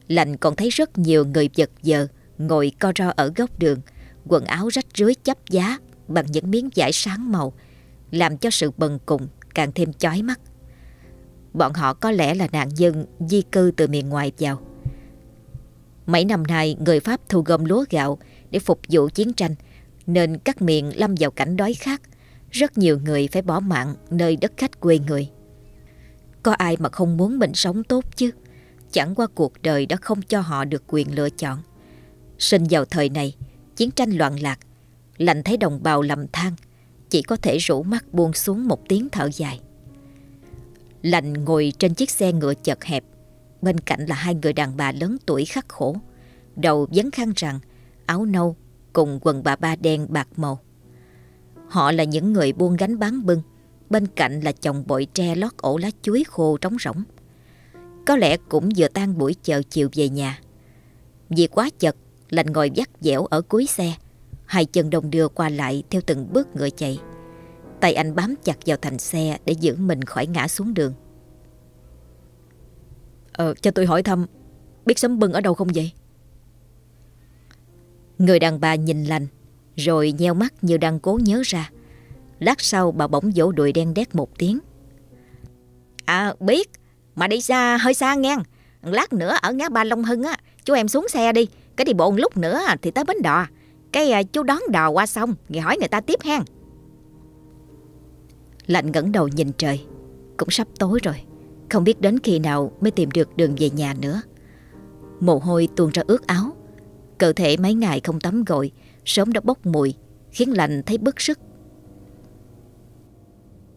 Lành còn thấy rất nhiều người vật vờ ngồi co ro ở góc đường, quần áo rách rưới chấp giá bằng những miếng vải sáng màu, làm cho sự bần cùng càng thêm chói mắt. Bọn họ có lẽ là nạn nhân di cư từ miền ngoài vào. Mấy năm nay, người Pháp thu gom lúa gạo để phục vụ chiến tranh, nên các miền lâm vào cảnh đói khát. Rất nhiều người phải bỏ mạng nơi đất khách quê người. Có ai mà không muốn mình sống tốt chứ? Chẳng qua cuộc đời đã không cho họ được quyền lựa chọn. Sinh vào thời này, chiến tranh loạn lạc, lạnh thấy đồng bào lầm than, chỉ có thể rủ mắt buông xuống một tiếng thở dài. Lạnh ngồi trên chiếc xe ngựa chật hẹp, bên cạnh là hai người đàn bà lớn tuổi khắc khổ, đầu vấn khăn rằng, áo nâu cùng quần bà ba đen bạc màu. Họ là những người buôn gánh bán bưng, bên cạnh là chồng bội tre lót ổ lá chuối khô trống rỗng. Có lẽ cũng vừa tan buổi chợ chiều về nhà. Vì quá chật, lành ngồi dắt dẻo ở cuối xe, hai chân đồng đưa qua lại theo từng bước ngựa chạy. Tay anh bám chặt vào thành xe để giữ mình khỏi ngã xuống đường. Ờ, cho tôi hỏi thăm, biết sấm bưng ở đâu không vậy? Người đàn bà nhìn lành, rồi nheo mắt như đang cố nhớ ra. Lát sau bà bỗng vỗ đùi đen đét một tiếng. À biết, mà đi xa hơi xa nghe. Lát nữa ở ngã ba Long Hưng á, chú em xuống xe đi. Cái đi bộ một lúc nữa thì tới bến đò. Cái à, chú đón đò qua sông, người hỏi người ta tiếp hen. Lạnh ngẩng đầu nhìn trời, cũng sắp tối rồi. Không biết đến khi nào mới tìm được đường về nhà nữa. Mồ hôi tuôn ra ướt áo. Cơ thể mấy ngày không tắm gội, sớm đã bốc mùi, khiến lành thấy bức sức.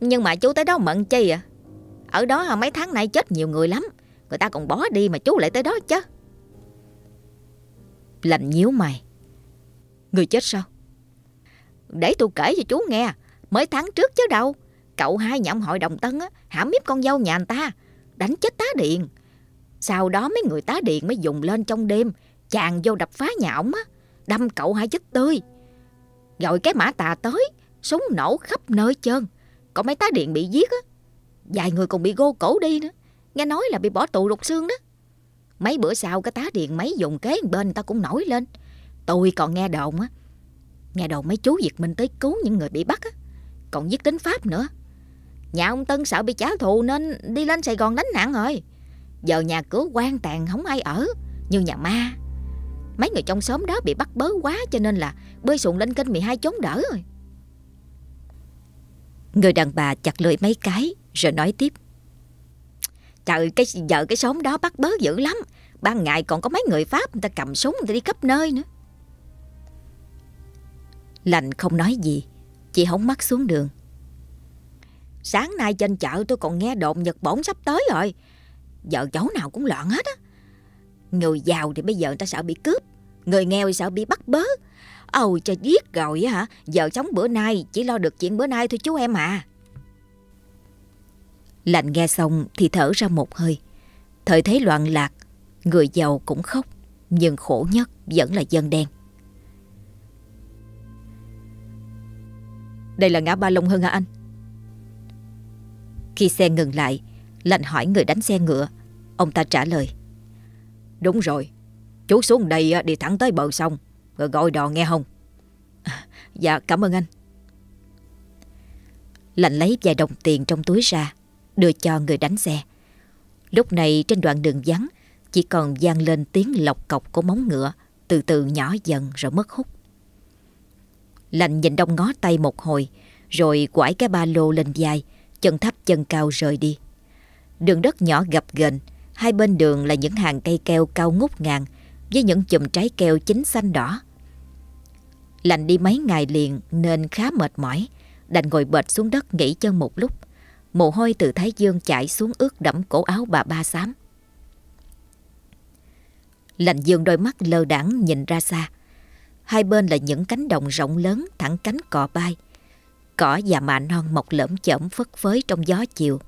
Nhưng mà chú tới đó mận chi à? Ở đó mấy tháng nay chết nhiều người lắm. Người ta còn bỏ đi mà chú lại tới đó chứ. lành nhíu mày. Người chết sao? Để tôi kể cho chú nghe. Mới tháng trước chứ đâu. Cậu hai nhậm hội đồng tân á, hãm hiếp con dâu nhà anh ta. Đánh chết tá điện. Sau đó mấy người tá điện mới dùng lên trong đêm. Chàng vô đập phá nhà ổng á. Đâm cậu hai chết tươi. Rồi cái mã tà tới. Súng nổ khắp nơi trơn. Còn mấy tá điện bị giết á. Vài người còn bị gô cổ đi nữa. Nghe nói là bị bỏ tù lục xương đó. Mấy bữa sau cái tá điện mấy dùng kế bên ta cũng nổi lên. Tôi còn nghe đồn á. Nghe đồn mấy chú Việt Minh tới cứu những người bị bắt á. Còn giết tính Pháp nữa. Nhà ông Tân sợ bị trả thù nên đi lên Sài Gòn đánh nạn rồi. Giờ nhà cửa quan tàn, không ai ở. Như nhà ma. Mấy người trong xóm đó bị bắt bớ quá cho nên là bơi xuồng lên kênh 12 trốn đỡ rồi. Người đàn bà chặt lưỡi mấy cái rồi nói tiếp. Trời, cái vợ cái xóm đó bắt bớ dữ lắm. Ban ngày còn có mấy người Pháp người ta cầm súng người ta đi khắp nơi nữa. Lành không nói gì, chị hóng mắt xuống đường. Sáng nay trên chợ tôi còn nghe đồn Nhật Bổn sắp tới rồi. Giờ chỗ nào cũng loạn hết á. Người giàu thì bây giờ người ta sợ bị cướp. Người nghèo thì sợ bị bắt bớ. Ồ cho giết rồi hả Giờ sống bữa nay chỉ lo được chuyện bữa nay thôi chú em à Lạnh nghe xong thì thở ra một hơi Thời thế loạn lạc Người giàu cũng khóc Nhưng khổ nhất vẫn là dân đen Đây là ngã ba Long Hưng hả anh? Khi xe ngừng lại, Lạnh hỏi người đánh xe ngựa. Ông ta trả lời. Đúng rồi, chú xuống đây đi thẳng tới bờ sông, rồi gọi đò nghe không? À, dạ, cảm ơn anh. Lạnh lấy vài đồng tiền trong túi ra, đưa cho người đánh xe. Lúc này trên đoạn đường vắng, chỉ còn vang lên tiếng lọc cọc của móng ngựa, từ từ nhỏ dần rồi mất hút. Lạnh nhìn đông ngó tay một hồi, rồi quải cái ba lô lên vai, chân thấp chân cao rời đi. Đường đất nhỏ gập ghềnh, hai bên đường là những hàng cây keo cao ngút ngàn với những chùm trái keo chín xanh đỏ. Lành đi mấy ngày liền nên khá mệt mỏi, đành ngồi bệt xuống đất nghỉ chân một lúc. Mồ hôi từ thái dương chảy xuống ướt đẫm cổ áo bà ba xám. Lành dương đôi mắt lơ đãng nhìn ra xa. Hai bên là những cánh đồng rộng lớn thẳng cánh cò bay. Cỏ và mạ non mọc lởm chởm phất phới trong gió chiều.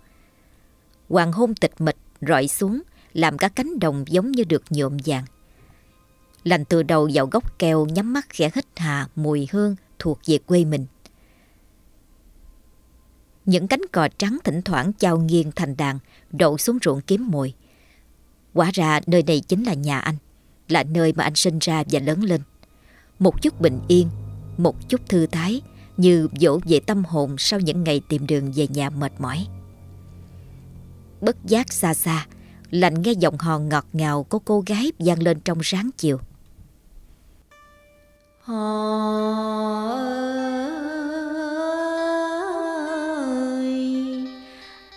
Hoàng hôn tịch mịch rọi xuống làm cả cánh đồng giống như được nhuộm vàng. Lành từ đầu vào gốc keo nhắm mắt khẽ hít hà mùi hương thuộc về quê mình. Những cánh cò trắng thỉnh thoảng trao nghiêng thành đàn đậu xuống ruộng kiếm mồi. Quả ra nơi này chính là nhà anh, là nơi mà anh sinh ra và lớn lên. Một chút bình yên, một chút thư thái như dỗ về tâm hồn sau những ngày tìm đường về nhà mệt mỏi. Bất giác xa xa, lạnh nghe giọng hò ngọt ngào của cô gái vang lên trong sáng chiều. Hò ơi,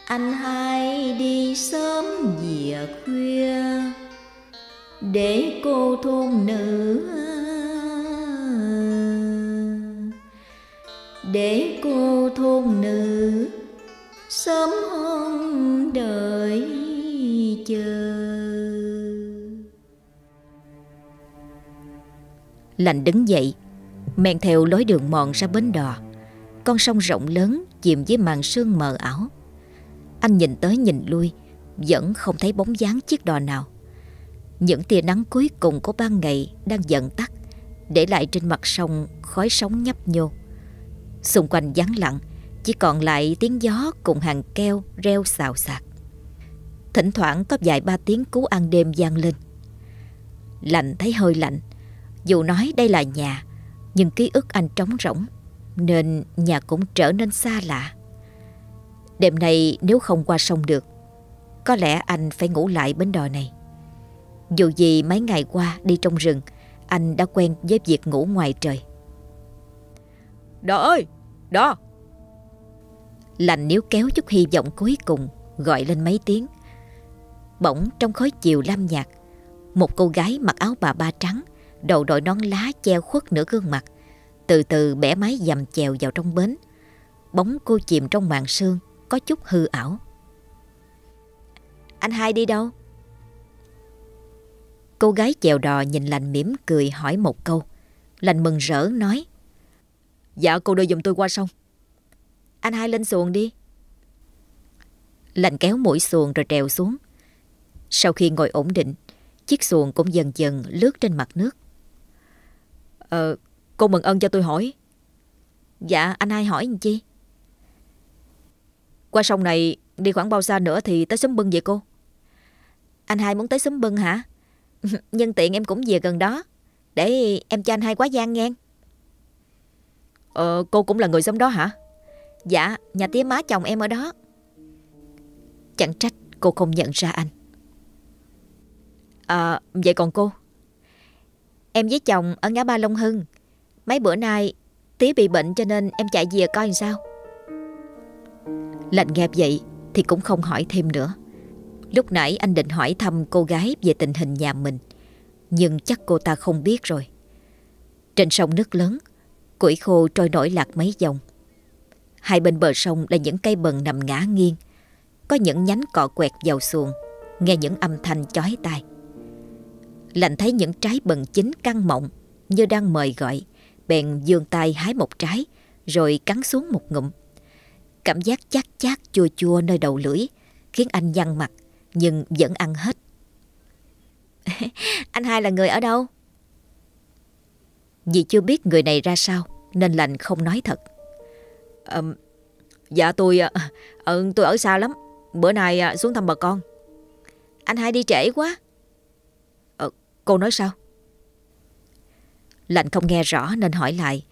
anh hai đi sớm về khuya để cô thôn nữ để cô thôn nữ sớm hôm đợi chờ. Lành đứng dậy, men theo lối đường mòn ra bến đò. Con sông rộng lớn chìm dưới màn sương mờ ảo. Anh nhìn tới nhìn lui, vẫn không thấy bóng dáng chiếc đò nào. Những tia nắng cuối cùng của ban ngày đang dần tắt, để lại trên mặt sông khói sóng nhấp nhô. Xung quanh vắng lặng chỉ còn lại tiếng gió cùng hàng keo reo xào xạc. Thỉnh thoảng có vài ba tiếng cú ăn đêm vang lên. Lạnh thấy hơi lạnh. Dù nói đây là nhà, nhưng ký ức anh trống rỗng, nên nhà cũng trở nên xa lạ. Đêm nay nếu không qua sông được, có lẽ anh phải ngủ lại bến đò này. Dù gì mấy ngày qua đi trong rừng, anh đã quen với việc ngủ ngoài trời. Đò ơi! Đò! Lành níu kéo chút hy vọng cuối cùng, Gọi lên mấy tiếng. Bỗng trong khói chiều lam nhạt, Một cô gái mặc áo bà ba trắng, Đầu đội nón lá che khuất nửa gương mặt, Từ từ bẻ mái dầm chèo vào trong bến. Bóng cô chìm trong màn sương, Có chút hư ảo. Anh hai đi đâu? Cô gái chèo đò nhìn lành mỉm cười hỏi một câu, Lành mừng rỡ nói Dạ cô đưa dùm tôi qua sông anh hai lên xuồng đi. Lành kéo mũi xuồng rồi trèo xuống. Sau khi ngồi ổn định, chiếc xuồng cũng dần dần lướt trên mặt nước. Ờ, cô mừng ơn cho tôi hỏi. Dạ, anh hai hỏi gì chi? Qua sông này đi khoảng bao xa nữa thì tới xóm bưng vậy cô? Anh hai muốn tới xóm bưng hả? <laughs> Nhân tiện em cũng về gần đó. Để em cho anh hai quá gian nghe. Ờ, cô cũng là người xóm đó hả? Dạ, nhà tía má chồng em ở đó. Chẳng trách cô không nhận ra anh. À, vậy còn cô? Em với chồng ở ngã ba Long Hưng. Mấy bữa nay tía bị bệnh cho nên em chạy về coi làm sao. Lạnh nghe vậy thì cũng không hỏi thêm nữa. Lúc nãy anh định hỏi thăm cô gái về tình hình nhà mình. Nhưng chắc cô ta không biết rồi. Trên sông nước lớn, củi khô trôi nổi lạc mấy dòng. Hai bên bờ sông là những cây bần nằm ngã nghiêng. Có những nhánh cọ quẹt vào xuồng, nghe những âm thanh chói tai. Lạnh thấy những trái bần chín căng mọng như đang mời gọi, bèn dương tay hái một trái, rồi cắn xuống một ngụm. Cảm giác chát chát chua chua nơi đầu lưỡi, khiến anh nhăn mặt, nhưng vẫn ăn hết. <laughs> anh hai là người ở đâu? Vì chưa biết người này ra sao, nên lành không nói thật à, Dạ tôi à, tôi ở xa lắm. Bữa nay à, xuống thăm bà con. Anh hai đi trễ quá. À, Cô nói sao? Lạnh không nghe rõ nên hỏi lại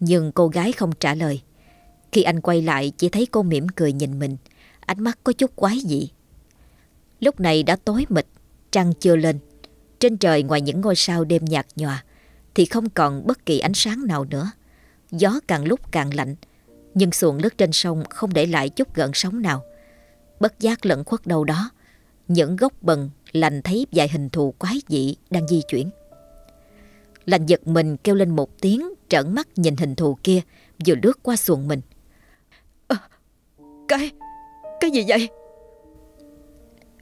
Nhưng cô gái không trả lời. Khi anh quay lại chỉ thấy cô mỉm cười nhìn mình. Ánh mắt có chút quái dị. Lúc này đã tối mịt Trăng chưa lên. Trên trời ngoài những ngôi sao đêm nhạt nhòa Thì không còn bất kỳ ánh sáng nào nữa. Gió càng lúc càng lạnh nhưng xuồng lướt trên sông không để lại chút gợn sóng nào Bất giác lẫn khuất đâu đó Những gốc bần lành thấy vài hình thù quái dị đang di chuyển Lành giật mình kêu lên một tiếng trợn mắt nhìn hình thù kia vừa lướt qua xuồng mình. À, cái, cái gì vậy?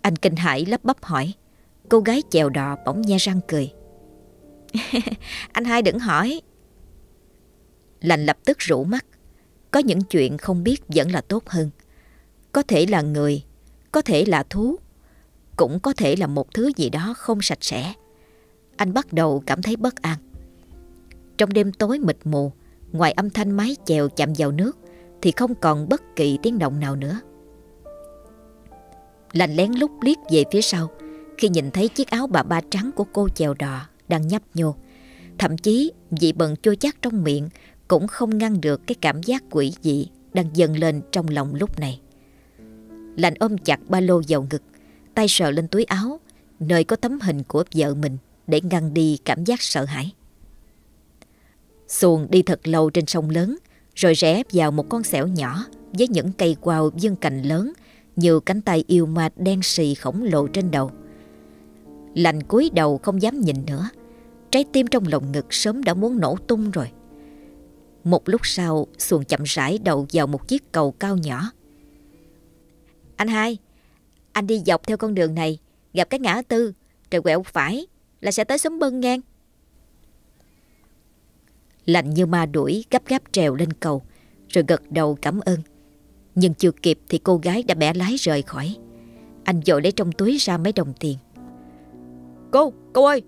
Anh kinh hãi lắp bắp hỏi. Cô gái chèo đò bỗng nhe răng cười. <laughs> anh hai đừng hỏi. Lành lập tức rủ mắt. Có những chuyện không biết vẫn là tốt hơn. Có thể là người, có thể là thú, cũng có thể là một thứ gì đó không sạch sẽ. Anh bắt đầu cảm thấy bất an. Trong đêm tối mịt mù, ngoài âm thanh mái chèo chạm vào nước thì không còn bất kỳ tiếng động nào nữa. Lành lén lúc liếc về phía sau khi nhìn thấy chiếc áo bà ba trắng của cô chèo đò đang nhấp nhô. Thậm chí vị bần chua chát trong miệng cũng không ngăn được cái cảm giác quỷ dị đang dần lên trong lòng lúc này. Lành ôm chặt ba lô vào ngực, tay sờ lên túi áo, nơi có tấm hình của vợ mình để ngăn đi cảm giác sợ hãi. Xuồng đi thật lâu trên sông lớn, rồi rẽ vào một con xẻo nhỏ với những cây quao dương cành lớn như cánh tay yêu ma đen xì khổng lồ trên đầu. Lành cúi đầu không dám nhìn nữa, trái tim trong lồng ngực sớm đã muốn nổ tung rồi. Một lúc sau, xuồng chậm rãi đầu vào một chiếc cầu cao nhỏ. Anh hai, anh đi dọc theo con đường này, gặp cái ngã tư, rồi quẹo phải, là sẽ tới xóm bân ngang. Lạnh như ma đuổi gấp gáp trèo lên cầu Rồi gật đầu cảm ơn Nhưng chưa kịp thì cô gái đã bẻ lái rời khỏi Anh vội lấy trong túi ra mấy đồng tiền Cô, cô ơi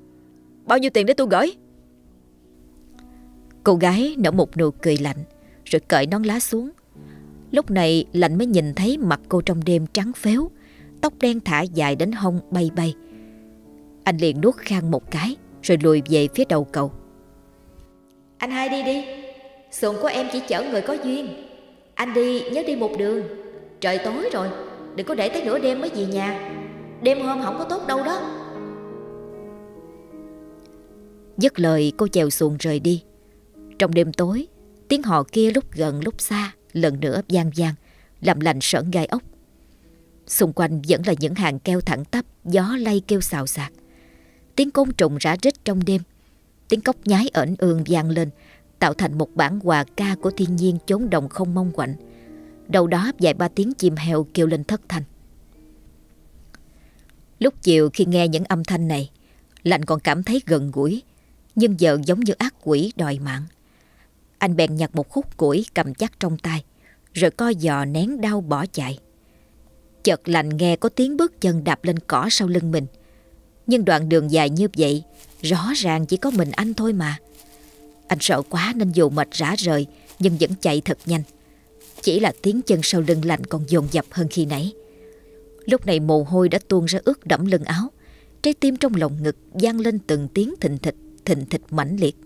Bao nhiêu tiền để tôi gửi Cô gái nở một nụ cười lạnh Rồi cởi nón lá xuống. Lúc này lạnh mới nhìn thấy mặt cô trong đêm trắng phếu Tóc đen thả dài đến hông bay bay. Anh liền nuốt khang một cái Rồi lùi về phía đầu cầu anh hai đi đi Xuồng của em chỉ chở người có duyên. Anh đi nhớ đi một đường. Trời tối rồi Đừng có để tới nửa đêm mới về nhà. Đêm hôm không có tốt đâu đó. Dứt lời cô chèo xuồng rời đi trong đêm tối, Tiếng họ kia lúc gần lúc xa, Lần nữa vang vang, Làm lành sởn gai ốc. Xung quanh vẫn là những hàng keo thẳng tắp, Gió lay kêu xào xạc. Tiếng côn trùng rã rít trong đêm, Tiếng cốc nhái ẩn ương vang lên, Tạo thành một bản hòa ca của thiên nhiên chốn đồng không mong quạnh. Đầu đó vài ba tiếng chim heo kêu lên thất thanh. Lúc chiều khi nghe những âm thanh này Lạnh còn cảm thấy gần gũi, Nhưng giờ giống như ác quỷ đòi mạng. Anh bèn nhặt một khúc củi cầm chắc trong tay, Rồi co giò nén đau bỏ chạy. Chợt lạnh nghe có tiếng bước chân đạp lên cỏ sau lưng mình. Nhưng đoạn đường dài như vậy, Rõ ràng chỉ có mình anh thôi mà. Anh sợ quá nên dù mệt rã rời, Nhưng vẫn chạy thật nhanh. Chỉ là tiếng chân sau lưng lạnh còn dồn dập hơn khi nãy. Lúc này mồ hôi đã tuôn ra ướt đẫm lưng áo, Trái tim trong lòng ngực vang lên từng tiếng thình thịch Thình thịch mãnh liệt.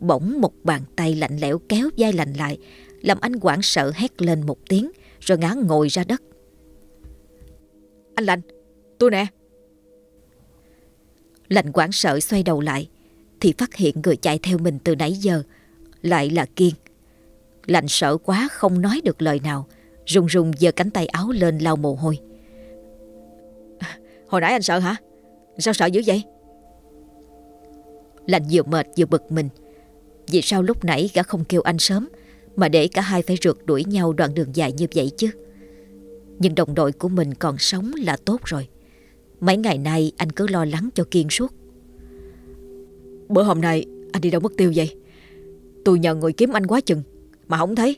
Bỗng một bàn tay lạnh lẽo kéo vai lành lại Làm anh hoảng sợ hét lên một tiếng Rồi ngã ngồi ra đất. Anh lạnh Tôi nè. Lạnh quảng sợ xoay đầu lại Thì phát hiện người chạy theo mình từ nãy giờ Lại là Kiên. Lạnh sợ quá không nói được lời nào Rung rung giơ cánh tay áo lên lau mồ hôi. Hồi nãy anh sợ hả? Sao sợ dữ vậy? Lạnh vừa mệt vừa bực mình vì sao lúc nãy gã không kêu anh sớm, Mà để cả hai phải rượt đuổi nhau đoạn đường dài như vậy chứ? Nhưng đồng đội của mình còn sống là tốt rồi. Mấy ngày nay anh cứ lo lắng cho Kiên suốt. Bữa hôm nay, anh đi đâu mất tiêu vậy? Tôi nhờ người kiếm anh quá chừng, Mà không thấy.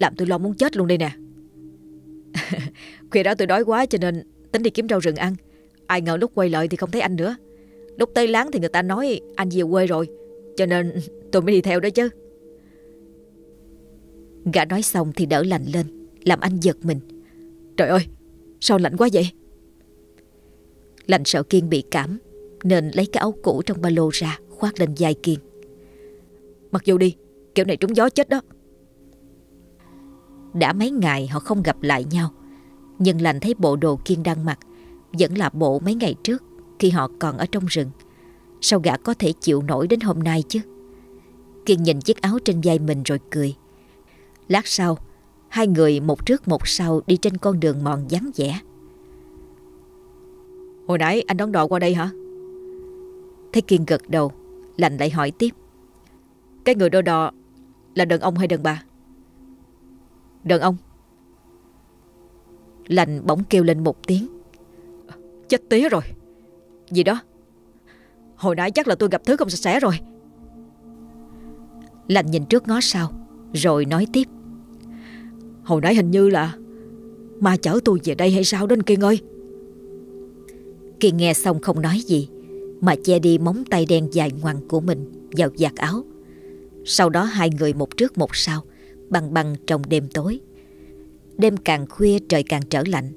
Làm tôi lo muốn chết luôn đây nè. <laughs> Khuya đó tôi đói quá cho nên Tính đi kiếm rau rừng ăn. Ai ngờ lúc quay lại thì không thấy anh nữa. Lúc tới láng thì người ta nói anh về quê rồi, Cho nên tôi mới đi theo đó chứ. Gã nói xong thì đỡ lạnh lên, Làm anh giật mình. Trời ơi, sao lạnh quá vậy? Lạnh sợ Kiên bị cảm, Nên lấy cái áo cũ trong ba lô ra, Khoác lên vai Kiên. Mặc dù đi, Kiểu này trúng gió chết đó. Đã mấy ngày họ không gặp lại nhau, Nhưng lành thấy bộ đồ Kiên đang mặc Vẫn là bộ mấy ngày trước Khi họ còn ở trong rừng. Sao gã có thể chịu nổi đến hôm nay chứ? Kiên nhìn chiếc áo trên vai mình rồi cười. Lát sau Hai người một trước một sau đi trên con đường mòn vắng vẻ. Hồi nãy anh đón đò qua đây hả? Thấy Kiên gật đầu Lành lại hỏi tiếp. Cái người đo đò là đàn ông hay đàn bà? Đàn ông. Lành bỗng kêu lên một tiếng. Chết tía rồi. Gì đó? Hồi nãy chắc là tôi gặp thứ không sạch sẽ rồi Lành nhìn trước ngó sau, Rồi nói tiếp. Hồi nãy hình như là Ma chở tôi về đây hay sao đó anh Kiên ơi? Kiên nghe xong không nói gì, Mà che đi móng tay đen dài ngoằng của mình Vào giặt áo. Sau đó hai người một trước một sau, Băng băng trong đêm tối. Đêm càng khuya trời càng trở lạnh,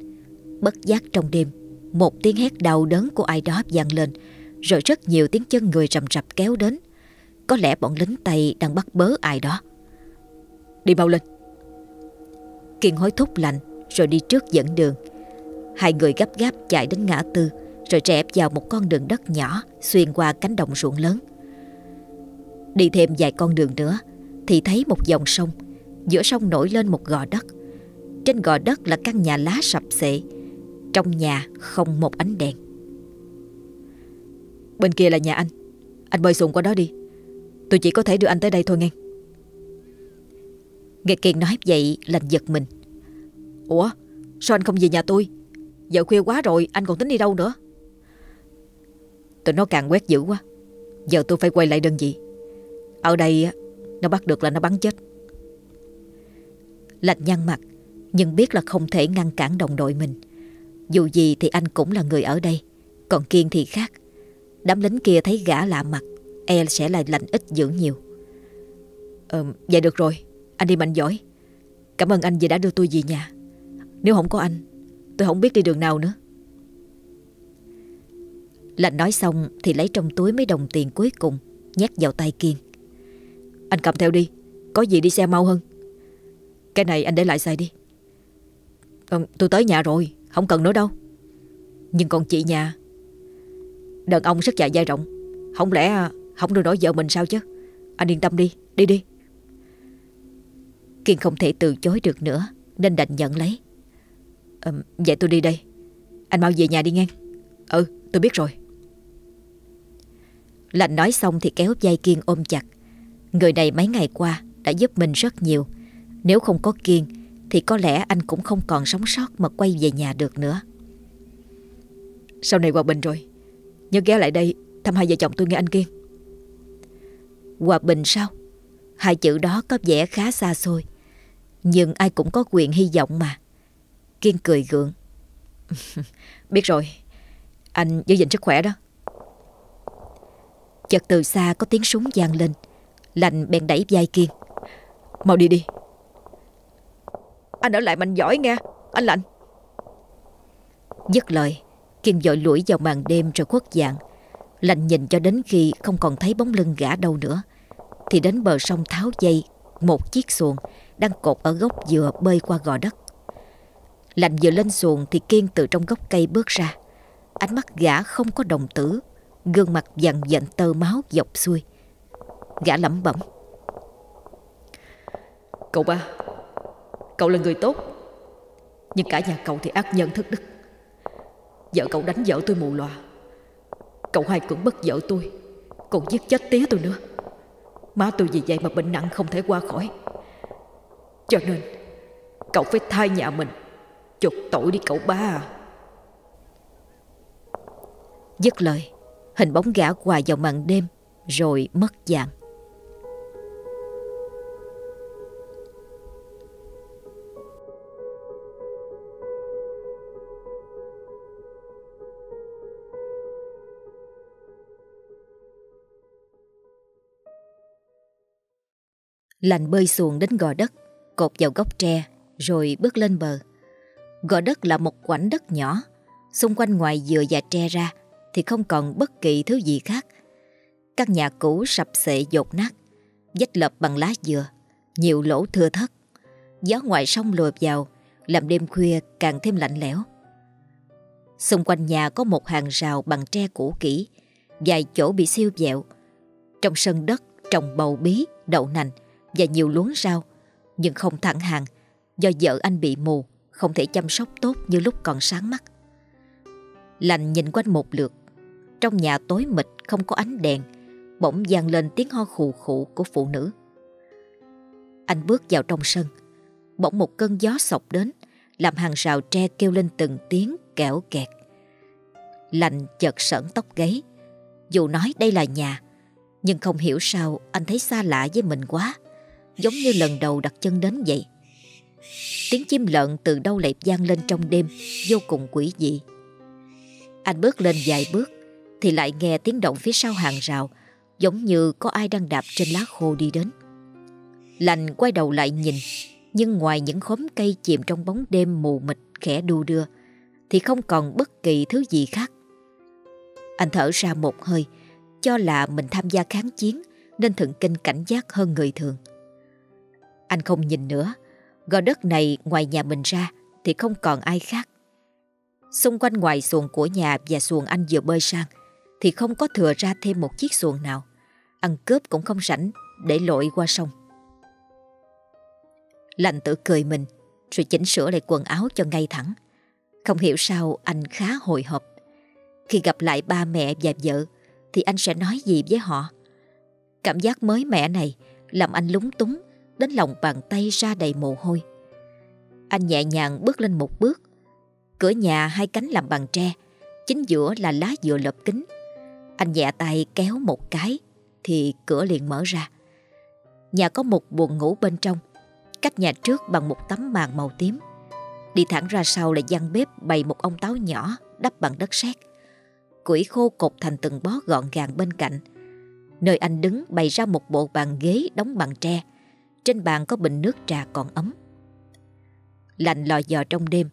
Bất giác trong đêm, Một tiếng hét đau đớn của ai đó vang lên, Rồi rất nhiều tiếng chân người rầm rập kéo đến. Có lẽ bọn lính Tây đang bắt bớ ai đó. Đi mau lên. Kiên hối thúc lạnh, Rồi đi trước dẫn đường. Hai người gấp gáp chạy đến ngã tư, Rồi rẽ vào một con đường đất nhỏ, Xuyên qua cánh đồng ruộng lớn. Đi thêm vài con đường nữa, Thì thấy một dòng sông. Giữa sông nổi lên một gò đất. Trên gò đất là căn nhà lá sập xệ Trong nhà không một ánh đèn. Bên kia là nhà anh. Anh bơi xuồng qua đó đi. Tôi chỉ có thể đưa anh tới đây thôi nghe. Nghe Kiên nói vậy lành giật mình. Ủa, sao anh không về nhà tôi? Giờ khuya quá rồi, anh còn tính đi đâu nữa? Tụi nó càng quét dữ quá. Giờ tôi phải quay lại đơn vị. Ở đây nó bắt được là nó bắn chết. Lạnh nhăn mặt, Nhưng biết là không thể ngăn cản đồng đội mình. Dù gì thì anh cũng là người ở đây, Còn Kiên thì khác. Đám lính kia thấy gã lạ mặt E sẽ là lạnh ít dưỡng nhiều. Ờ vậy dạ được rồi. Anh đi mạnh giỏi. Cảm ơn anh vì đã đưa tôi về nhà. Nếu không có anh Tôi không biết đi đường nào nữa. Lạnh nói xong thì lấy trong túi mấy đồng tiền cuối cùng Nhét vào tay Kiên. Anh cầm theo đi Có gì đi xe mau hơn. Cái này anh để lại xài đi. Ờ, Tôi tới nhà rồi Không cần nữa đâu. Nhưng còn chị nhà Đàn ông rất dài dai rộng. Không lẽ à, không đưa nổi vợ mình sao chứ? Anh yên tâm đi Đi đi. Kiên không thể từ chối được nữa Nên đành nhận lấy. À, Vậy tôi đi đây. Anh mau về nhà đi ngang Ừ tôi biết rồi. Lạnh nói xong thì kéo dây Kiên ôm chặt. Người này mấy ngày qua đã giúp mình rất nhiều. Nếu không có Kiên Thì có lẽ anh cũng không còn sống sót Mà quay về nhà được nữa. Sau này Hòa Bình rồi. Nhớ ghé lại đây thăm hai vợ chồng tôi nghe anh Kiên. Hòa Bình sao? Hai chữ đó có vẻ khá xa xôi, Nhưng ai cũng có quyền hy vọng mà. Kiên cười gượng. <laughs> Biết rồi, Anh giữ gìn sức khỏe đó. Chợt từ xa có tiếng súng vang lên Lành bèn đẩy vai Kiên. Mau đi đi. Anh ở lại mạnh giỏi nghe, Anh Lạnh. Dứt lời, Kiên dội lũi vào màn đêm rồi khuất dạng. Lành nhìn cho đến khi không còn thấy bóng lưng gã đâu nữa. Thì đến bờ sông tháo dây, Một chiếc xuồng Đang cột ở gốc dừa bơi qua gò đất. Lành vừa lên xuồng Thì Kiên từ trong gốc cây bước ra. Ánh mắt gã không có đồng tử, Gương mặt dằn dặn tơ máu dọc xuôi. Gã lẩm bẩm. Cậu ba, Cậu là người tốt. Nhưng cả nhà cậu thì ác nhân thất đức. Vợ cậu đánh vợ tôi mù loà." Cậu hai cũng bất vợ tôi. Còn giết chết tía tôi nữa. Má tôi vì vậy mà bệnh nặng không thể qua khỏi. Cho nên, Cậu phải thay nhà mình, Chuộc tội đi cậu ba à. Dứt lời, Hình bóng gã qua vào màn đêm, Rồi mất dạng. Lành bơi xuồng đến gò đất cột vào gốc tre rồi bước lên bờ. Gò đất là một khoảnh đất nhỏ, xung quanh ngoài dừa và tre ra thì không còn bất kỳ thứ gì khác. Các nhà cũ sập xệ dột nát, vách lợp bằng lá dừa, nhiều lỗ thưa thất. Gió ngoài sông lùa vào, làm đêm khuya càng thêm lạnh lẽo. Xung quanh nhà có một hàng rào bằng tre cũ kỹ, vài chỗ bị siêu dẹo. Trong sân đất trồng bầu bí, đậu nành và nhiều luống rau, nhưng không thẳng hàng do vợ anh bị mù, không thể chăm sóc tốt như lúc còn sáng mắt. Lành nhìn quanh một lượt, trong nhà tối mịt không có ánh đèn, bỗng vang lên tiếng ho khù khụ của phụ nữ. Anh bước vào trong sân, bỗng một cơn gió sọc đến, làm hàng rào tre kêu lên từng tiếng kẹo kẹt. Lành chợt sởn tóc gáy, dù nói đây là nhà, nhưng không hiểu sao anh thấy xa lạ với mình quá, giống như lần đầu đặt chân đến vậy. Tiếng chim lợn từ đâu lại vang lên trong đêm, vô cùng quỷ dị. Anh bước lên vài bước, thì lại nghe tiếng động phía sau hàng rào, giống như có ai đang đạp trên lá khô đi đến. Lành quay đầu lại nhìn, nhưng ngoài những khóm cây chìm trong bóng đêm mù mịt khẽ đu đưa, thì không còn bất kỳ thứ gì khác. Anh thở ra một hơi, cho là mình tham gia kháng chiến nên thượng kinh cảnh giác hơn người thường. Anh không nhìn nữa, gò đất này ngoài nhà mình ra thì không còn ai khác. Xung quanh ngoài xuồng của nhà và xuồng anh vừa bơi sang thì không có thừa ra thêm một chiếc xuồng nào. Ăn cướp cũng không rảnh để lội qua sông. Lành tự cười mình rồi chỉnh sửa lại quần áo cho ngay thẳng. Không hiểu sao anh khá hồi hộp. Khi gặp lại ba mẹ và vợ thì anh sẽ nói gì với họ? Cảm giác mới mẻ này làm anh lúng túng đến lòng bàn tay ra đầy mồ hôi. Anh nhẹ nhàng bước lên một bước. Cửa nhà hai cánh làm bằng tre, chính giữa là lá dừa lợp kính. Anh nhẹ tay kéo một cái thì cửa liền mở ra. Nhà có một buồng ngủ bên trong, cách nhà trước bằng một tấm màn màu tím. Đi thẳng ra sau là gian bếp bày một ông táo nhỏ đắp bằng đất sét. Củi khô cột thành từng bó gọn gàng bên cạnh. Nơi anh đứng bày ra một bộ bàn ghế đóng bằng tre. Trên bàn có bình nước trà còn ấm. Lạnh lò dò trong đêm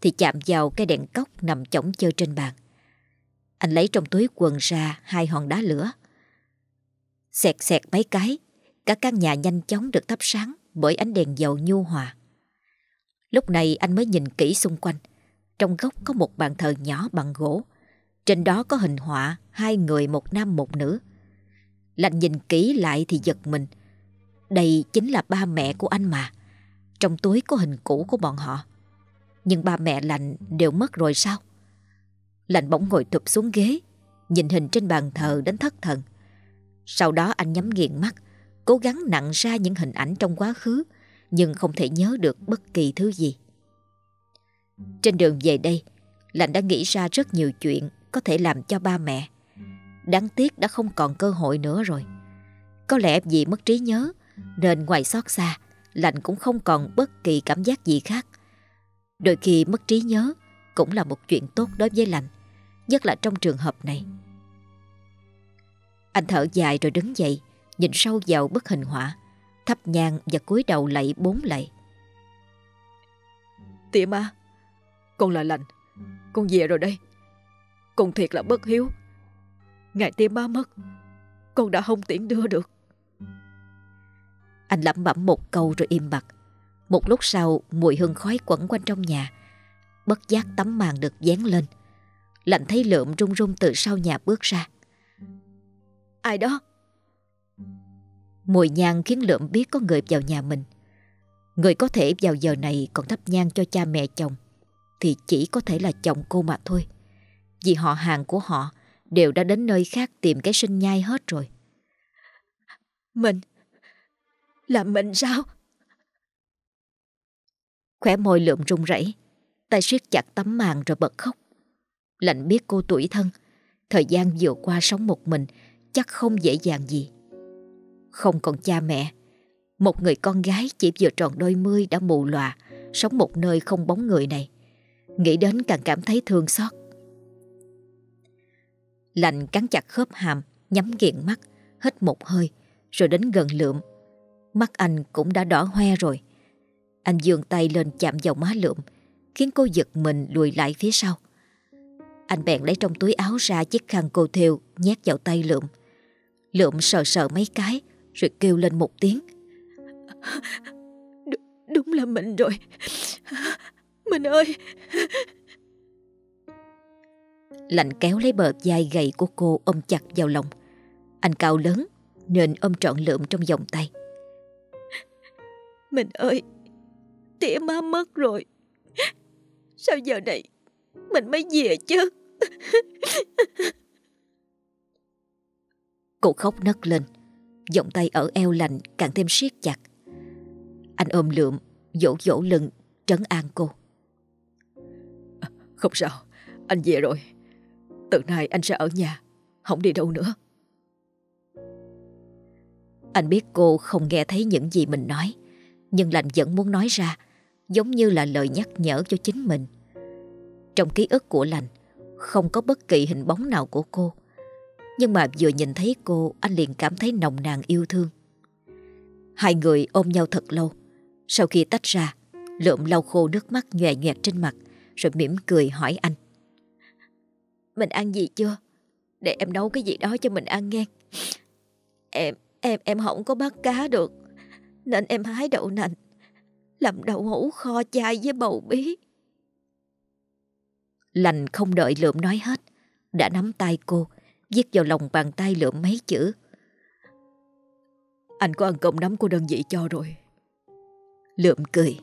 thì chạm vào cái đèn cốc nằm chỏng chơi trên bàn. Anh lấy trong túi quần ra hai hòn đá lửa. Xẹt xẹt mấy cái, cả căn nhà nhanh chóng được thắp sáng bởi ánh đèn dầu nhu hòa. Lúc này anh mới nhìn kỹ xung quanh. Trong góc có một bàn thờ nhỏ bằng gỗ. Trên đó có hình họa hai người một nam một nữ. Lạnh nhìn kỹ lại thì giật mình. Đây chính là ba mẹ của anh mà. Trong túi có hình cũ của bọn họ. Nhưng ba mẹ lạnh đều mất rồi sao? Lạnh bỗng ngồi thụp xuống ghế, nhìn hình trên bàn thờ đến thất thần. Sau đó anh nhắm nghiền mắt, cố gắng nặng ra những hình ảnh trong quá khứ, nhưng không thể nhớ được bất kỳ thứ gì. Trên đường về đây, Lạnh đã nghĩ ra rất nhiều chuyện có thể làm cho ba mẹ. Đáng tiếc đã không còn cơ hội nữa rồi. Có lẽ vì mất trí nhớ, nên ngoài xót xa, Lạnh cũng không còn bất kỳ cảm giác gì khác. Đôi khi mất trí nhớ cũng là một chuyện tốt đối với Lạnh, nhất là trong trường hợp này. Anh thở dài rồi đứng dậy, nhìn sâu vào bức hình họa, thắp nhang và cúi đầu lạy bốn lạy. Tía ma, con là lành, con về rồi đây. Con thiệt là bất hiếu. Ngày tía ma mất, con đã không tiễn đưa được. Anh lẩm bẩm một câu rồi im bặt. Một lúc sau mùi hương khói quẩn quanh trong nhà. Bất giác tấm màn được dán lên. Lạnh thấy lượm rung rung từ sau nhà bước ra. Ai đó? Mùi nhang khiến lượm biết có người vào nhà mình. Người có thể vào giờ này còn thắp nhang cho cha mẹ chồng thì chỉ có thể là chồng cô mà thôi. Vì họ hàng của họ đều đã đến nơi khác tìm cái sinh nhai hết rồi. Mình? Là mình sao? Khỏe môi lượm run rẩy, tay siết chặt tấm màn rồi bật khóc. Lạnh biết cô tuổi thân, thời gian vừa qua sống một mình chắc không dễ dàng gì. Không còn cha mẹ, một người con gái chỉ vừa tròn đôi mươi đã mù lòa, sống một nơi không bóng người này. Nghĩ đến càng cảm thấy thương xót. Lạnh cắn chặt khớp hàm, nhắm nghiền mắt, hít một hơi, rồi đến gần lượm. Mắt anh cũng đã đỏ hoe rồi. Anh dường tay lên chạm vào má lượm Khiến cô giật mình lùi lại phía sau. Anh bèn lấy trong túi áo ra chiếc khăn cô thêu Nhét vào tay lượm. Lượm sờ sờ mấy cái Rồi kêu lên một tiếng. D Đúng là mình rồi. Mình ơi! Lạnh kéo lấy bờ vai gầy của cô ôm chặt vào lòng. Anh cao lớn Nên ôm trọn lượm trong vòng tay Mình ơi Tía má mất rồi. Sao giờ này Mình mới về chứ? Cô khóc nấc lên Giọng tay ở eo lạnh càng thêm siết chặt. Anh ôm lượm Dỗ dỗ lưng Trấn an cô. Không sao Anh về rồi. Từ nay anh sẽ ở nhà Không đi đâu nữa. Anh biết cô không nghe thấy những gì mình nói nhưng lành vẫn muốn nói ra, Giống như là lời nhắc nhở cho chính mình. Trong ký ức của lành, Không có bất kỳ hình bóng nào của cô, Nhưng mà vừa nhìn thấy cô, Anh liền cảm thấy nồng nàn yêu thương. Hai người ôm nhau thật lâu, Sau khi tách ra, Lượm lau khô nước mắt nhòe nhòe trên mặt, Rồi mỉm cười hỏi anh. Mình ăn gì chưa? Để em nấu cái gì đó cho mình ăn nghe. Em em em không có bắt cá được. Nên em hái đậu nành, Làm đậu hũ kho chay với bầu bí. Lành không đợi lượm nói hết, Đã nắm tay cô, Viết vào lòng bàn tay lượm mấy chữ. Anh có ăn cơm nắm của đơn vị cho rồi. Lượm cười.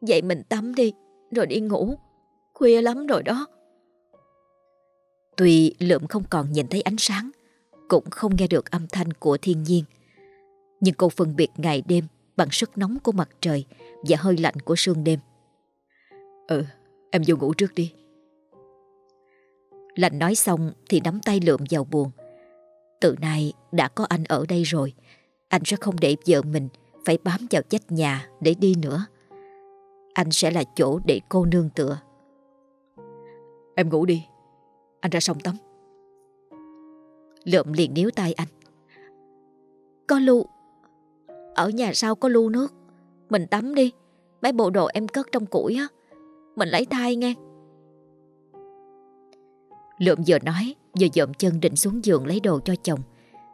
Vậy mình tắm đi, Rồi đi ngủ. Khuya lắm rồi đó. Tuy lượm không còn nhìn thấy ánh sáng, Cũng không nghe được âm thanh của thiên nhiên nhưng cô phân biệt ngày đêm Bằng sức nóng của mặt trời Và hơi lạnh của sương đêm. Ừ Em vô ngủ trước đi. Lành nói xong thì nắm tay lượm vào buồn. Từ nay đã có anh ở đây rồi. Anh sẽ không để vợ mình Phải bám vào chách nhà để đi nữa. Anh sẽ là chỗ để cô nương tựa. Em ngủ đi. Anh ra sông tắm. Lượm liền níu tay anh. Có lu ở nhà sau có lu nước. Mình tắm đi. Mấy bộ đồ em cất trong củi á. Mình lấy thai nghe. Lượm vừa nói, Vừa dậm chân định xuống giường lấy đồ cho chồng.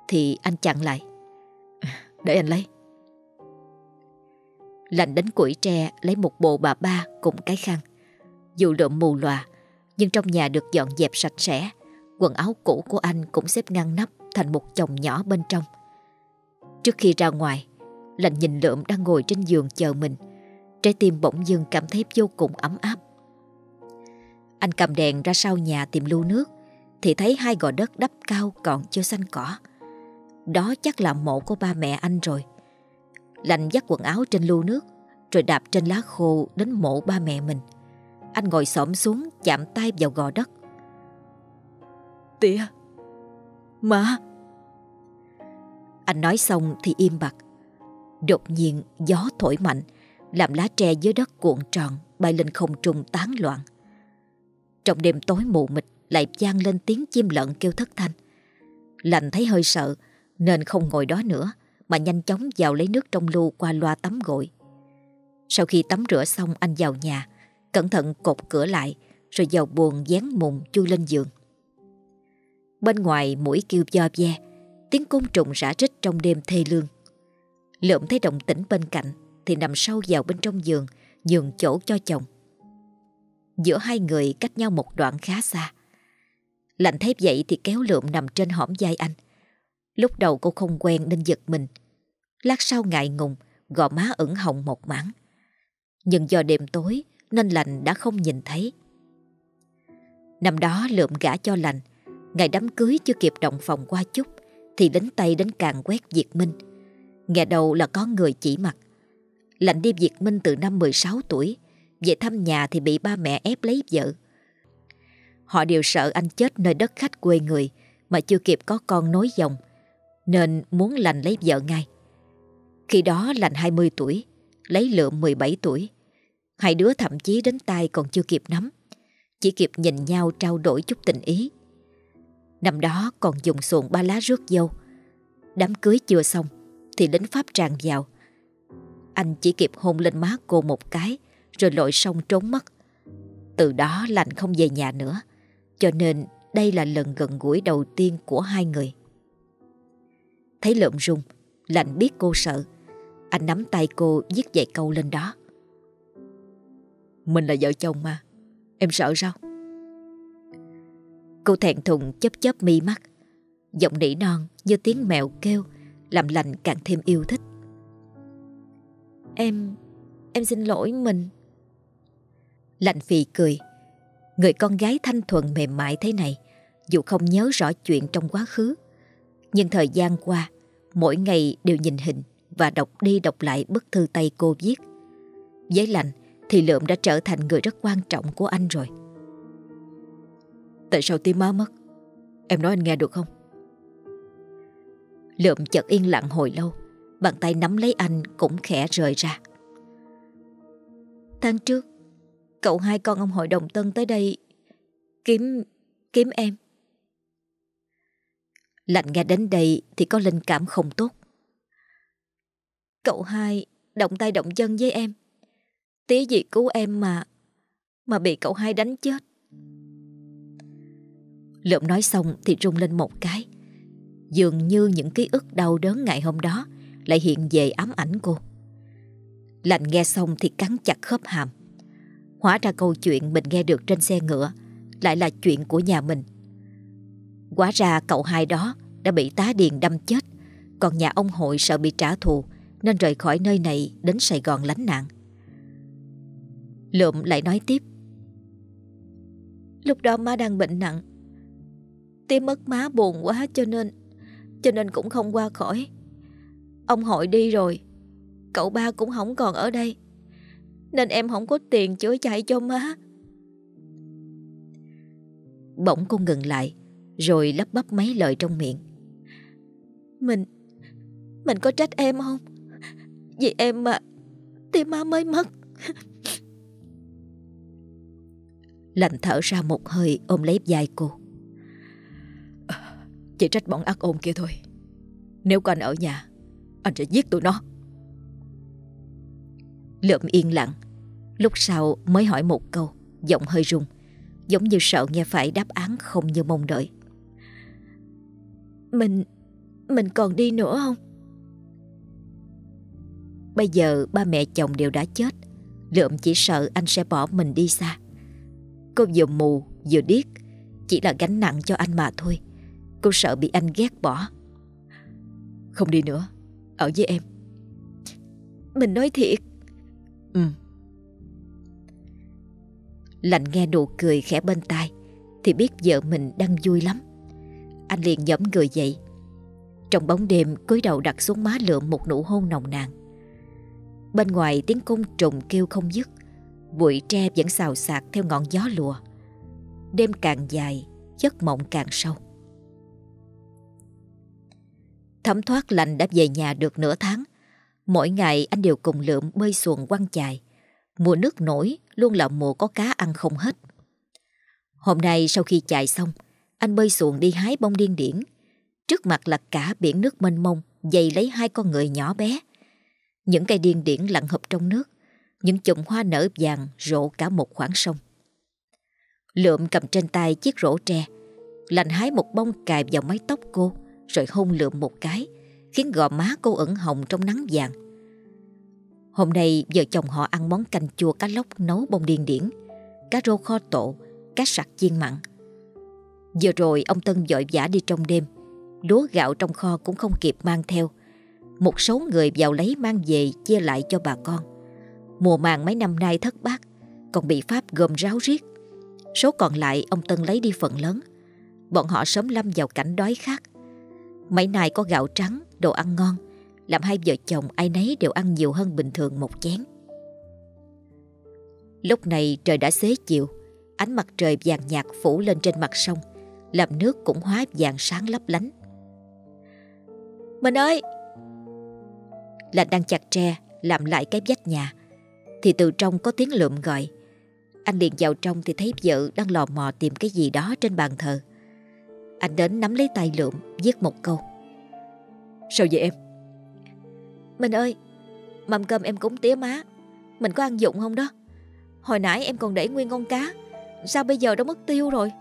Thì anh chặn lại. Để anh lấy. Lành đến củi tre, Lấy một bộ bà ba cùng cái khăn. Dù lượm mù lòa, Nhưng trong nhà được dọn dẹp sạch sẽ, Quần áo cũ của anh cũng xếp ngăn nắp Thành một chồng nhỏ bên trong. Trước khi ra ngoài lạnh nhìn lượm đang ngồi trên giường chờ mình. Trái tim bỗng dưng cảm thấy vô cùng ấm áp. Anh cầm đèn ra sau nhà tìm lưu nước, Thì thấy hai gò đất đắp cao còn chưa xanh cỏ. Đó chắc là mộ của ba mẹ anh rồi. Lành dắt quần áo trên lưu nước, Rồi đạp trên lá khô đến mộ ba mẹ mình. Anh ngồi xổm xuống, chạm tay vào gò đất. Tía, Má. Anh nói xong thì im bặt. Đột nhiên, gió thổi mạnh, Làm lá tre dưới đất cuộn tròn, Bay lên không trung tán loạn. Trong đêm tối mù mịt, Lại vang lên tiếng chim lợn kêu thất thanh. Lành thấy hơi sợ, Nên không ngồi đó nữa, Mà nhanh chóng vào lấy nước trong lu qua loa tắm gội. Sau khi tắm rửa xong, anh vào nhà, Cẩn thận cột cửa lại, Rồi vào buồn dán mùng chui lên giường. Bên ngoài mũi kêu do ve, Tiếng côn trùng rã rít trong đêm thê lương. Lượm thấy động tĩnh bên cạnh, Thì nằm sâu vào bên trong giường, Nhường chỗ cho chồng. Giữa hai người cách nhau một đoạn khá xa. Lạnh thấy vậy thì kéo lượm nằm trên hõm vai anh. Lúc đầu cô không quen nên giật mình. Lát sau ngại ngùng, Gò má ửng hồng một mảng. Nhưng do đêm tối, Nên lành đã không nhìn thấy. Năm đó lượm gã cho lành Ngày đám cưới chưa kịp động phòng qua chút, Thì đến tay đến càng quét diệt Minh. Nghe đầu là có người chỉ mặt. Lạnh đi Việt Minh từ năm 16 tuổi, Về thăm nhà thì bị ba mẹ ép lấy vợ. Họ đều sợ anh chết nơi đất khách quê người Mà chưa kịp có con nối dòng, Nên muốn lành lấy vợ ngay. Khi đó lành 20 tuổi, Lấy lượm 17 tuổi. Hai đứa thậm chí đến tay còn chưa kịp nắm, Chỉ kịp nhìn nhau trao đổi chút tình ý. Năm đó còn dùng xuồng ba lá rước dâu. Đám cưới chưa xong thì lính Pháp tràn vào Anh chỉ kịp hôn lên má cô một cái rồi lội sông trốn mất. Từ đó lành không về nhà nữa. Cho nên đây là lần gần gũi đầu tiên của hai người. Thấy lợm rung, lành biết cô sợ. Anh nắm tay cô viết dạy câu lên đó. Mình là vợ chồng mà, em sợ sao? Cô thẹn thùng chấp chấp mi mắt. Giọng nỉ non như tiếng mèo kêu làm lành càng thêm yêu thích. Em, em xin lỗi mình. Lạnh phì cười. Người con gái thanh thuần mềm mại thế này, dù không nhớ rõ chuyện trong quá khứ, nhưng thời gian qua, mỗi ngày đều nhìn hình và đọc đi đọc lại bức thư tay cô viết. Với lạnh thì Lượm đã trở thành người rất quan trọng của anh rồi. Tại sao tim má mất? Em nói anh nghe được không? Lượm chợt yên lặng hồi lâu, bàn tay nắm lấy anh cũng khẽ rời ra. Tháng trước, cậu hai con ông hội đồng tân tới đây kiếm kiếm em. Lạnh nghe đến đây thì có linh cảm không tốt. Cậu hai động tay động chân với em. Tí gì cứu em mà, mà bị cậu hai đánh chết. Lượm nói xong thì rung lên một cái. Dường như những ký ức đau đớn ngày hôm đó lại hiện về ám ảnh cô. Lạnh nghe xong thì cắn chặt khớp hàm. Hóa ra câu chuyện mình nghe được trên xe ngựa lại là chuyện của nhà mình. Quá ra cậu hai đó đã bị tá điền đâm chết, còn nhà ông hội sợ bị trả thù nên rời khỏi nơi này đến Sài Gòn lánh nạn. Lượm lại nói tiếp. Lúc đó má đang bệnh nặng. Tim mất má buồn quá cho nên cho nên cũng không qua khỏi. Ông hội đi rồi, cậu ba cũng không còn ở đây. Nên em không có tiền chữa chạy cho má. Bỗng cô ngừng lại, rồi lắp bắp mấy lời trong miệng. Mình, mình có trách em không? Vì em mà, tim má mới mất. Lạnh thở ra một hơi ôm lấy vai cô. Chỉ trách bọn ác ôn kia thôi. Nếu có anh ở nhà, Anh sẽ giết tụi nó. Lượm yên lặng. Lúc sau mới hỏi một câu, Giọng hơi rung, Giống như sợ nghe phải đáp án không như mong đợi. Mình Mình còn đi nữa không? Bây giờ ba mẹ chồng đều đã chết, Lượm chỉ sợ anh sẽ bỏ mình đi xa. Cô vừa mù, vừa điếc, Chỉ là gánh nặng cho anh mà thôi. Cô sợ bị anh ghét bỏ. Không đi nữa Ở với em. Mình nói thiệt. Ừ. Lạnh nghe nụ cười khẽ bên tai Thì biết vợ mình đang vui lắm. Anh liền nhẫm người dậy. Trong bóng đêm cúi đầu đặt xuống má lượm một nụ hôn nồng nàn. Bên ngoài tiếng côn trùng kêu không dứt. Bụi tre vẫn xào xạc theo ngọn gió lùa. Đêm càng dài Giấc mộng càng sâu Thấm thoát lành đã về nhà được nửa tháng. Mỗi ngày anh đều cùng lượm bơi xuồng quăng chài. Mùa nước nổi luôn là mùa có cá ăn không hết. Hôm nay sau khi chài xong, anh bơi xuồng đi hái bông điên điển. Trước mặt là cả biển nước mênh mông, dày lấy hai con người nhỏ bé. Những cây điên điển lặn hợp trong nước, những chùm hoa nở vàng rộ cả một khoảng sông. Lượm cầm trên tay chiếc rổ tre, lành hái một bông cài vào mái tóc cô, rồi hôn lượm một cái, khiến gò má cô ẩn hồng trong nắng vàng. Hôm nay vợ chồng họ ăn món canh chua cá lóc nấu bông điên điển, cá rô kho tổ, cá sặc chiên mặn. Giờ rồi ông Tân dội vã đi trong đêm, lúa gạo trong kho cũng không kịp mang theo. Một số người vào lấy mang về chia lại cho bà con. Mùa màng mấy năm nay thất bát, còn bị Pháp gồm ráo riết. Số còn lại ông Tân lấy đi phần lớn. Bọn họ sớm lâm vào cảnh đói khát, Mấy nay có gạo trắng, đồ ăn ngon. Làm hai vợ chồng ai nấy đều ăn nhiều hơn bình thường một chén. Lúc này trời đã xế chiều Ánh mặt trời vàng nhạt phủ lên trên mặt sông Làm nước cũng hóa vàng sáng lấp lánh. Mình ơi! Là đang chặt tre Làm lại cái vách nhà Thì từ trong có tiếng lượm gọi. Anh liền vào trong thì thấy vợ đang lò mò tìm cái gì đó trên bàn thờ anh đến nắm lấy tay lượm Viết một câu. Sao vậy em? Mình ơi Mâm cơm em cúng tía má. Mình có ăn dụng không đó? Hồi nãy em còn để nguyên con cá. Sao bây giờ đã mất tiêu rồi?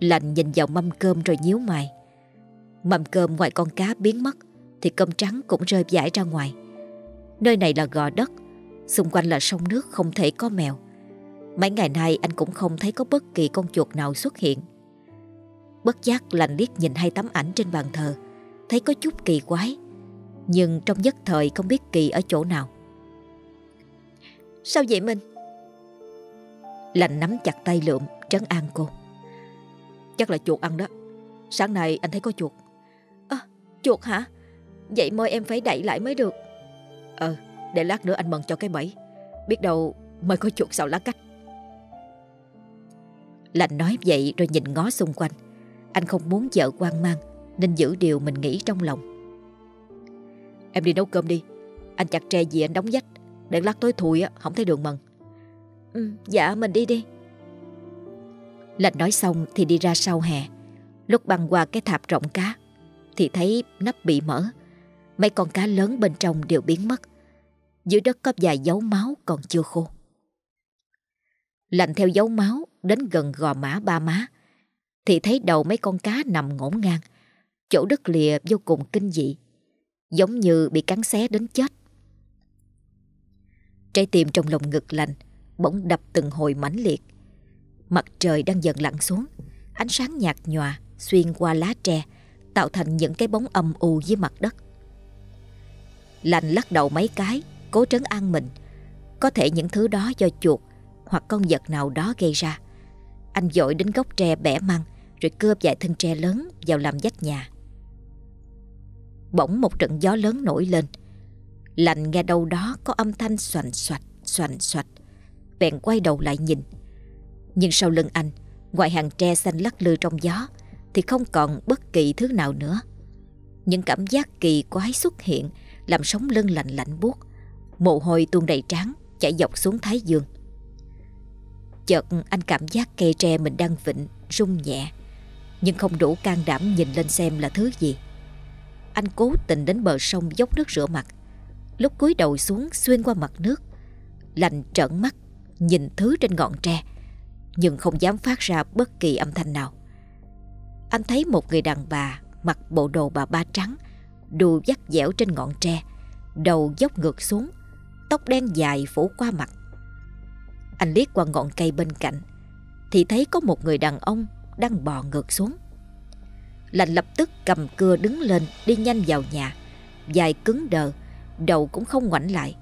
Lành nhìn vào mâm cơm rồi nhíu mày. Mâm cơm ngoài con cá biến mất Thì cơm trắng cũng rơi vãi ra ngoài. Nơi này là gò đất Xung quanh là sông nước không thể có mèo Mấy ngày nay anh cũng không thấy có bất kỳ con chuột nào xuất hiện. Bất giác lành liếc nhìn hai tấm ảnh trên bàn thờ Thấy có chút kỳ quái Nhưng trong nhất thời không biết kỳ ở chỗ nào. Sao vậy mình Lành nắm chặt tay lượm trấn an cô. Chắc là chuột ăn đó. Sáng nay anh thấy có chuột. À, Chuột hả? Vậy mời em phải đậy lại mới được. Ờ để lát nữa anh mần cho cái bẫy. Biết đâu mời có chuột sau lá cách Lành nói vậy rồi nhìn ngó xung quanh. Anh không muốn vợ quan mang Nên giữ điều mình nghĩ trong lòng. Em đi nấu cơm đi. Anh chặt tre gì anh đóng dách Để lát tối thui á không thấy đường mần. Ừ, Dạ mình đi đi. Lành nói xong thì đi ra sau hè. Lúc băng qua cái thạp rộng cá Thì thấy nắp bị mở. Mấy con cá lớn bên trong đều biến mất. Dưới đất có vài dấu máu còn chưa khô. Lành theo dấu máu đến gần gò mã ba má, Thì thấy đầu mấy con cá nằm ngổn ngang. Chỗ đất lìa vô cùng kinh dị, Giống như bị cắn xé đến chết. Trái tim trong lòng ngực lành Bỗng đập từng hồi mãnh liệt. Mặt trời đang dần lặn xuống, Ánh sáng nhạt nhòa xuyên qua lá tre, Tạo thành những cái bóng âm u dưới mặt đất. Lành lắc đầu mấy cái, Cố trấn an mình. Có thể những thứ đó do chuột Hoặc con vật nào đó gây ra anh dội đến gốc tre bẻ măng, Rồi cướp vài thân tre lớn vào làm vách nhà. Bỗng một trận gió lớn nổi lên. Lành nghe đâu đó có âm thanh xoành xoạch xoành xoạch. Bèn quay đầu lại nhìn. Nhưng sau lưng anh, Ngoài hàng tre xanh lắc lư trong gió, Thì không còn bất kỳ thứ nào nữa. Những cảm giác kỳ quái xuất hiện, Làm sống lưng lạnh lạnh buốt. Mồ hôi tuôn đầy trán, Chảy dọc xuống thái dương. Chợt anh cảm giác cây tre mình đang vịnh Rung nhẹ. Nhưng không đủ can đảm nhìn lên xem là thứ gì. Anh cố tình đến bờ sông dốc nước rửa mặt. Lúc cúi đầu xuống xuyên qua mặt nước Lành trợn mắt, Nhìn thứ trên ngọn tre, Nhưng không dám phát ra bất kỳ âm thanh nào. Anh thấy một người đàn bà Mặc bộ đồ bà ba trắng Đùi dắt dẻo trên ngọn tre, Đầu dốc ngược xuống, Tóc đen dài phủ qua mặt. Anh liếc qua ngọn cây bên cạnh, Thì thấy có một người đàn ông Đang bò ngược xuống. Lành lập tức cầm cưa đứng lên Đi nhanh vào nhà, Dài cứng đờ, Đầu cũng không ngoảnh lại.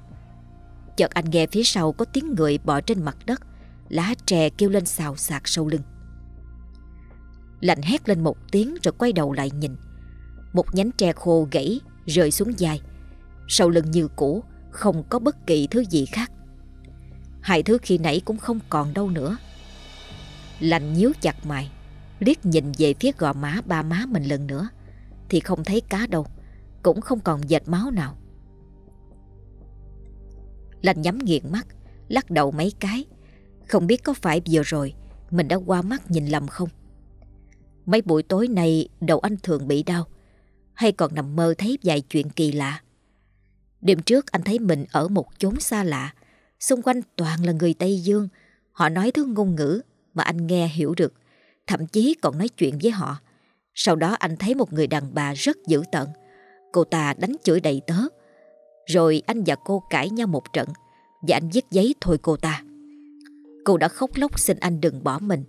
Chợt anh nghe phía sau có tiếng người bò trên mặt đất, Lá tre kêu lên xào xạc sau lưng. Lạnh hét lên một tiếng rồi quay đầu lại nhìn. Một nhánh tre khô gãy, rơi xuống dài Sau lưng như cũ, Không có bất kỳ thứ gì khác. Hai thứ khi nãy cũng không còn đâu nữa. Lành nhíu chặt mày, Liếc nhìn về phía gò má ba má mình lần nữa, Thì không thấy cá đâu, Cũng không còn dệt máu nào. Lành nhắm nghiền mắt, Lắc đầu mấy cái. Không biết có phải vừa rồi Mình đã qua mắt nhìn lầm không? Mấy buổi tối này đầu anh thường bị đau, Hay còn nằm mơ thấy vài chuyện kỳ lạ? Đêm trước anh thấy mình ở một chốn xa lạ Xung quanh toàn là người Tây Dương. Họ nói thứ ngôn ngữ Mà anh nghe hiểu được. Thậm chí còn nói chuyện với họ. Sau đó anh thấy một người đàn bà rất dữ tợn. Cô ta đánh chửi đầy tớ. Rồi anh và cô cãi nhau một trận Và anh viết giấy thôi cô ta. Cô đã khóc lóc xin anh đừng bỏ mình.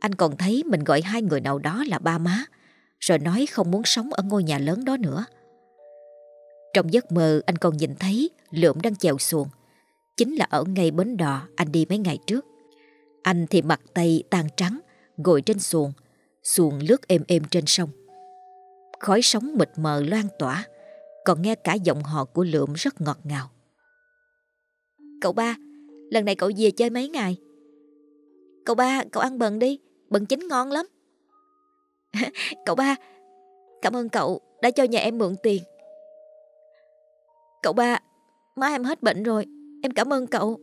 Anh còn thấy mình gọi hai người nào đó là ba má, Rồi nói không muốn sống ở ngôi nhà lớn đó nữa. Trong giấc mơ anh còn nhìn thấy Lượm đang chèo xuồng. Chính là ở ngay bến đò anh đi mấy ngày trước Anh thì mặt tay tan trắng Ngồi trên xuồng Xuồng lướt êm êm trên sông Khói sóng mịt mờ loan tỏa còn nghe cả giọng họ của Lượm rất ngọt ngào. Cậu ba, lần này cậu về chơi mấy ngày? Cậu ba, cậu ăn bần đi, bần chín ngon lắm. <laughs> cậu ba, cảm ơn cậu đã cho nhà em mượn tiền. Cậu ba, má em hết bệnh rồi, em cảm ơn cậu.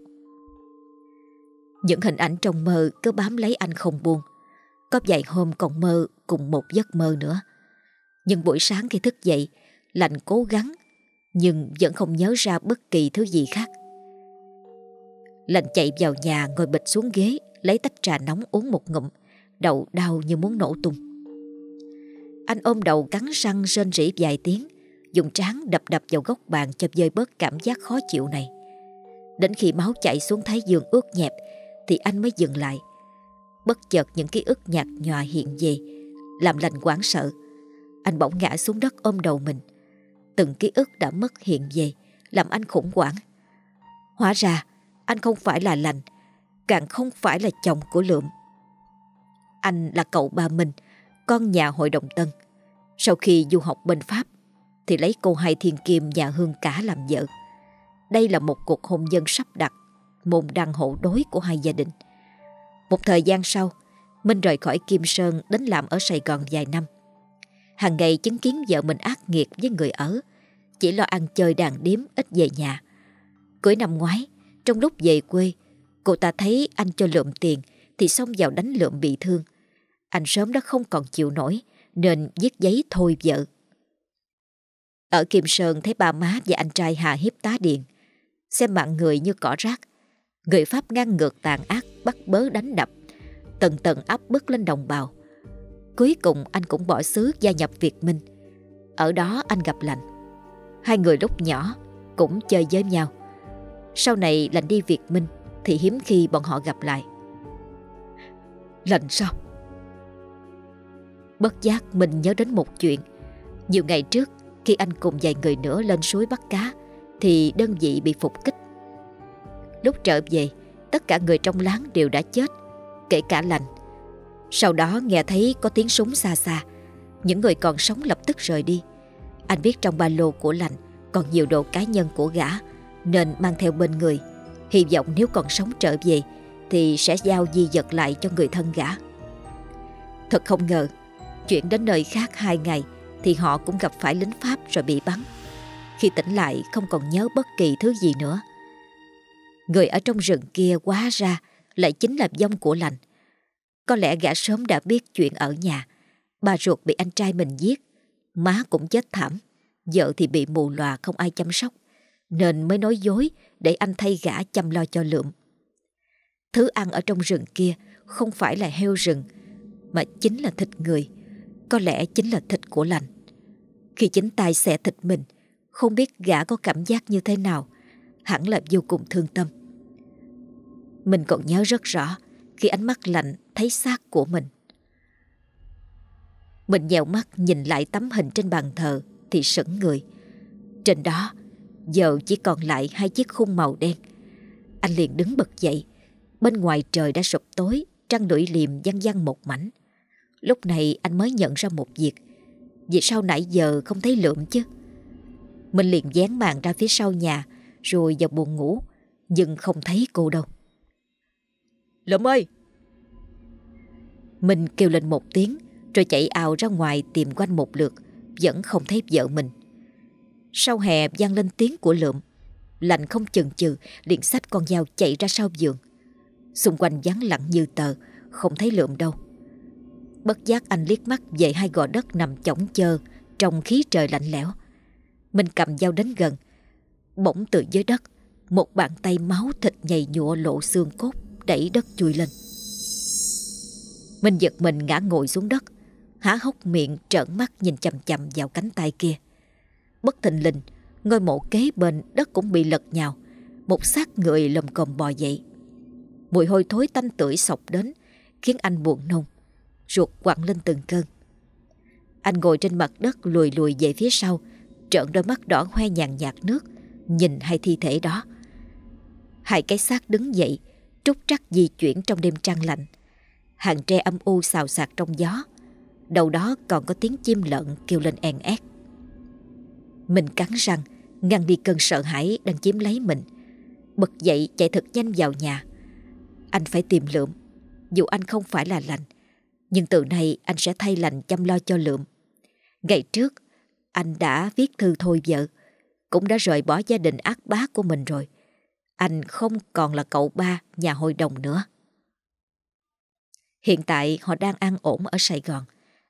Những hình ảnh trong mơ cứ bám lấy anh không buông. Có vài hôm còn mơ cùng một giấc mơ nữa. Nhưng buổi sáng khi thức dậy, Lành cố gắng Nhưng vẫn không nhớ ra bất kỳ thứ gì khác Lành chạy vào nhà ngồi bịch xuống ghế Lấy tách trà nóng uống một ngụm Đầu đau như muốn nổ tung Anh ôm đầu cắn răng rên rỉ vài tiếng Dùng trán đập đập vào góc bàn Cho dơi bớt cảm giác khó chịu này Đến khi máu chảy xuống thái dương ướt nhẹp Thì anh mới dừng lại. Bất chợt những ký ức nhạt nhòa hiện về Làm lành quảng sợ. Anh bỗng ngã xuống đất ôm đầu mình. Từng ký ức đã mất hiện về Làm anh khủng hoảng. Hóa ra anh không phải là lành Càng không phải là chồng của Lượm. Anh là cậu ba mình, Con nhà hội đồng Tân. Sau khi du học bên Pháp Thì lấy cô hai thiên kim nhà hương cả làm vợ. Đây là một cuộc hôn nhân sắp đặt, Môn đăng hộ đối của hai gia đình. Một thời gian sau, Minh rời khỏi Kim Sơn đến làm ở Sài Gòn vài năm. Hàng ngày chứng kiến vợ mình ác nghiệt với người ở, Chỉ lo ăn chơi đàn điếm ít về nhà. Cuối năm ngoái, Trong lúc về quê, Cô ta thấy anh cho lượm tiền Thì xông vào đánh lượm bị thương. Anh sớm đã không còn chịu nổi, Nên viết giấy thôi vợ. Ở Kim Sơn thấy ba má và anh trai hà hiếp tá điện Xem mạng người như cỏ rác. Người Pháp ngăn ngược tàn ác, Bắt bớ đánh đập. Tần tần áp bức lên đồng bào. Cuối cùng anh cũng bỏ xứ gia nhập Việt Minh. Ở đó anh gặp Lành. Hai người lúc nhỏ Cũng chơi với nhau. Sau này Lành đi Việt Minh Thì hiếm khi bọn họ gặp lại. Lành sao? Bất giác mình nhớ đến một chuyện. Nhiều ngày trước, Khi anh cùng vài người nữa lên suối bắt cá thì đơn vị bị phục kích. Lúc trở về, Tất cả người trong láng đều đã chết, Kể cả lành. Sau đó nghe thấy có tiếng súng xa xa, Những người còn sống lập tức rời đi. Anh biết trong ba lô của lành Còn nhiều đồ cá nhân của gã, Nên mang theo bên người. Hy vọng nếu còn sống trở về Thì sẽ giao di vật lại cho người thân gã. Thật không ngờ, chuyện đến nơi khác hai ngày Thì họ cũng gặp phải lính Pháp rồi bị bắn. Khi tỉnh lại không còn nhớ bất kỳ thứ gì nữa. Người ở trong rừng kia quá ra, Lại chính là dông của lành. Có lẽ gã sớm đã biết chuyện ở nhà. Bà ruột bị anh trai mình giết, Má cũng chết thảm, Vợ thì bị mù lòa không ai chăm sóc, Nên mới nói dối Để anh thay gã chăm lo cho lượm. Thứ ăn ở trong rừng kia Không phải là heo rừng, Mà chính là thịt người, Có lẽ chính là thịt của lành. Khi chính tay xẻ thịt mình không biết gã có cảm giác như thế nào. Hẳn là vô cùng thương tâm. Mình còn nhớ rất rõ Khi ánh mắt lạnh thấy xác của mình. Mình nhèo mắt nhìn lại tấm hình trên bàn thờ Thì sững người. Trên đó, Giờ chỉ còn lại hai chiếc khung màu đen. Anh liền đứng bật dậy. Bên ngoài trời đã sụp tối, Trăng lưỡi liềm văng văng một mảnh. Lúc này anh mới nhận ra một việc. Vì sao nãy giờ không thấy lượm chứ? Mình liền dán màn ra phía sau nhà Rồi vào buồn ngủ Nhưng không thấy cô đâu. Lượm ơi! Mình kêu lên một tiếng Rồi chạy ào ra ngoài tìm quanh một lượt Vẫn không thấy vợ mình. Sau hè vang lên tiếng của lượm Lạnh không chần chừ liền xách con dao chạy ra sau giường. Xung quanh vắng lặng như tờ Không thấy lượm đâu. Bất giác anh liếc mắt về hai gò đất nằm chỏng chơ Trong khí trời lạnh lẽo mình cầm dao đến gần. Bỗng từ dưới đất, Một bàn tay máu thịt nhầy nhụa lộ xương cốt, Đẩy đất chui lên. Mình giật mình ngã ngồi xuống đất, Há hốc miệng trợn mắt nhìn chầm chầm vào cánh tay kia. Bất thình lình, Ngôi mộ kế bên đất cũng bị lật nhào, Một xác người lầm còm bò dậy. Mùi hôi thối tanh tưởi sọc đến, Khiến anh buồn nôn, Ruột quặn lên từng cơn. Anh ngồi trên mặt đất lùi lùi về phía sau Trợn đôi mắt đỏ hoe nhàn nhạt nước, Nhìn hai thi thể đó. Hai cái xác đứng dậy, Trúc trắc di chuyển trong đêm trăng lạnh Hàng tre âm u xào xạc trong gió, Đầu đó còn có tiếng chim lợn kêu lên èn ét. Mình cắn răng, Ngăn đi cơn sợ hãi đang chiếm lấy mình. Bật dậy chạy thật nhanh vào nhà. Anh phải tìm lượm. Dù anh không phải là lành, Nhưng từ nay anh sẽ thay lành chăm lo cho lượm. Ngày trước anh đã viết thư thôi vợ Cũng đã rời bỏ gia đình ác bá của mình rồi Anh không còn là cậu ba nhà hội đồng nữa Hiện tại họ đang an ổn ở Sài Gòn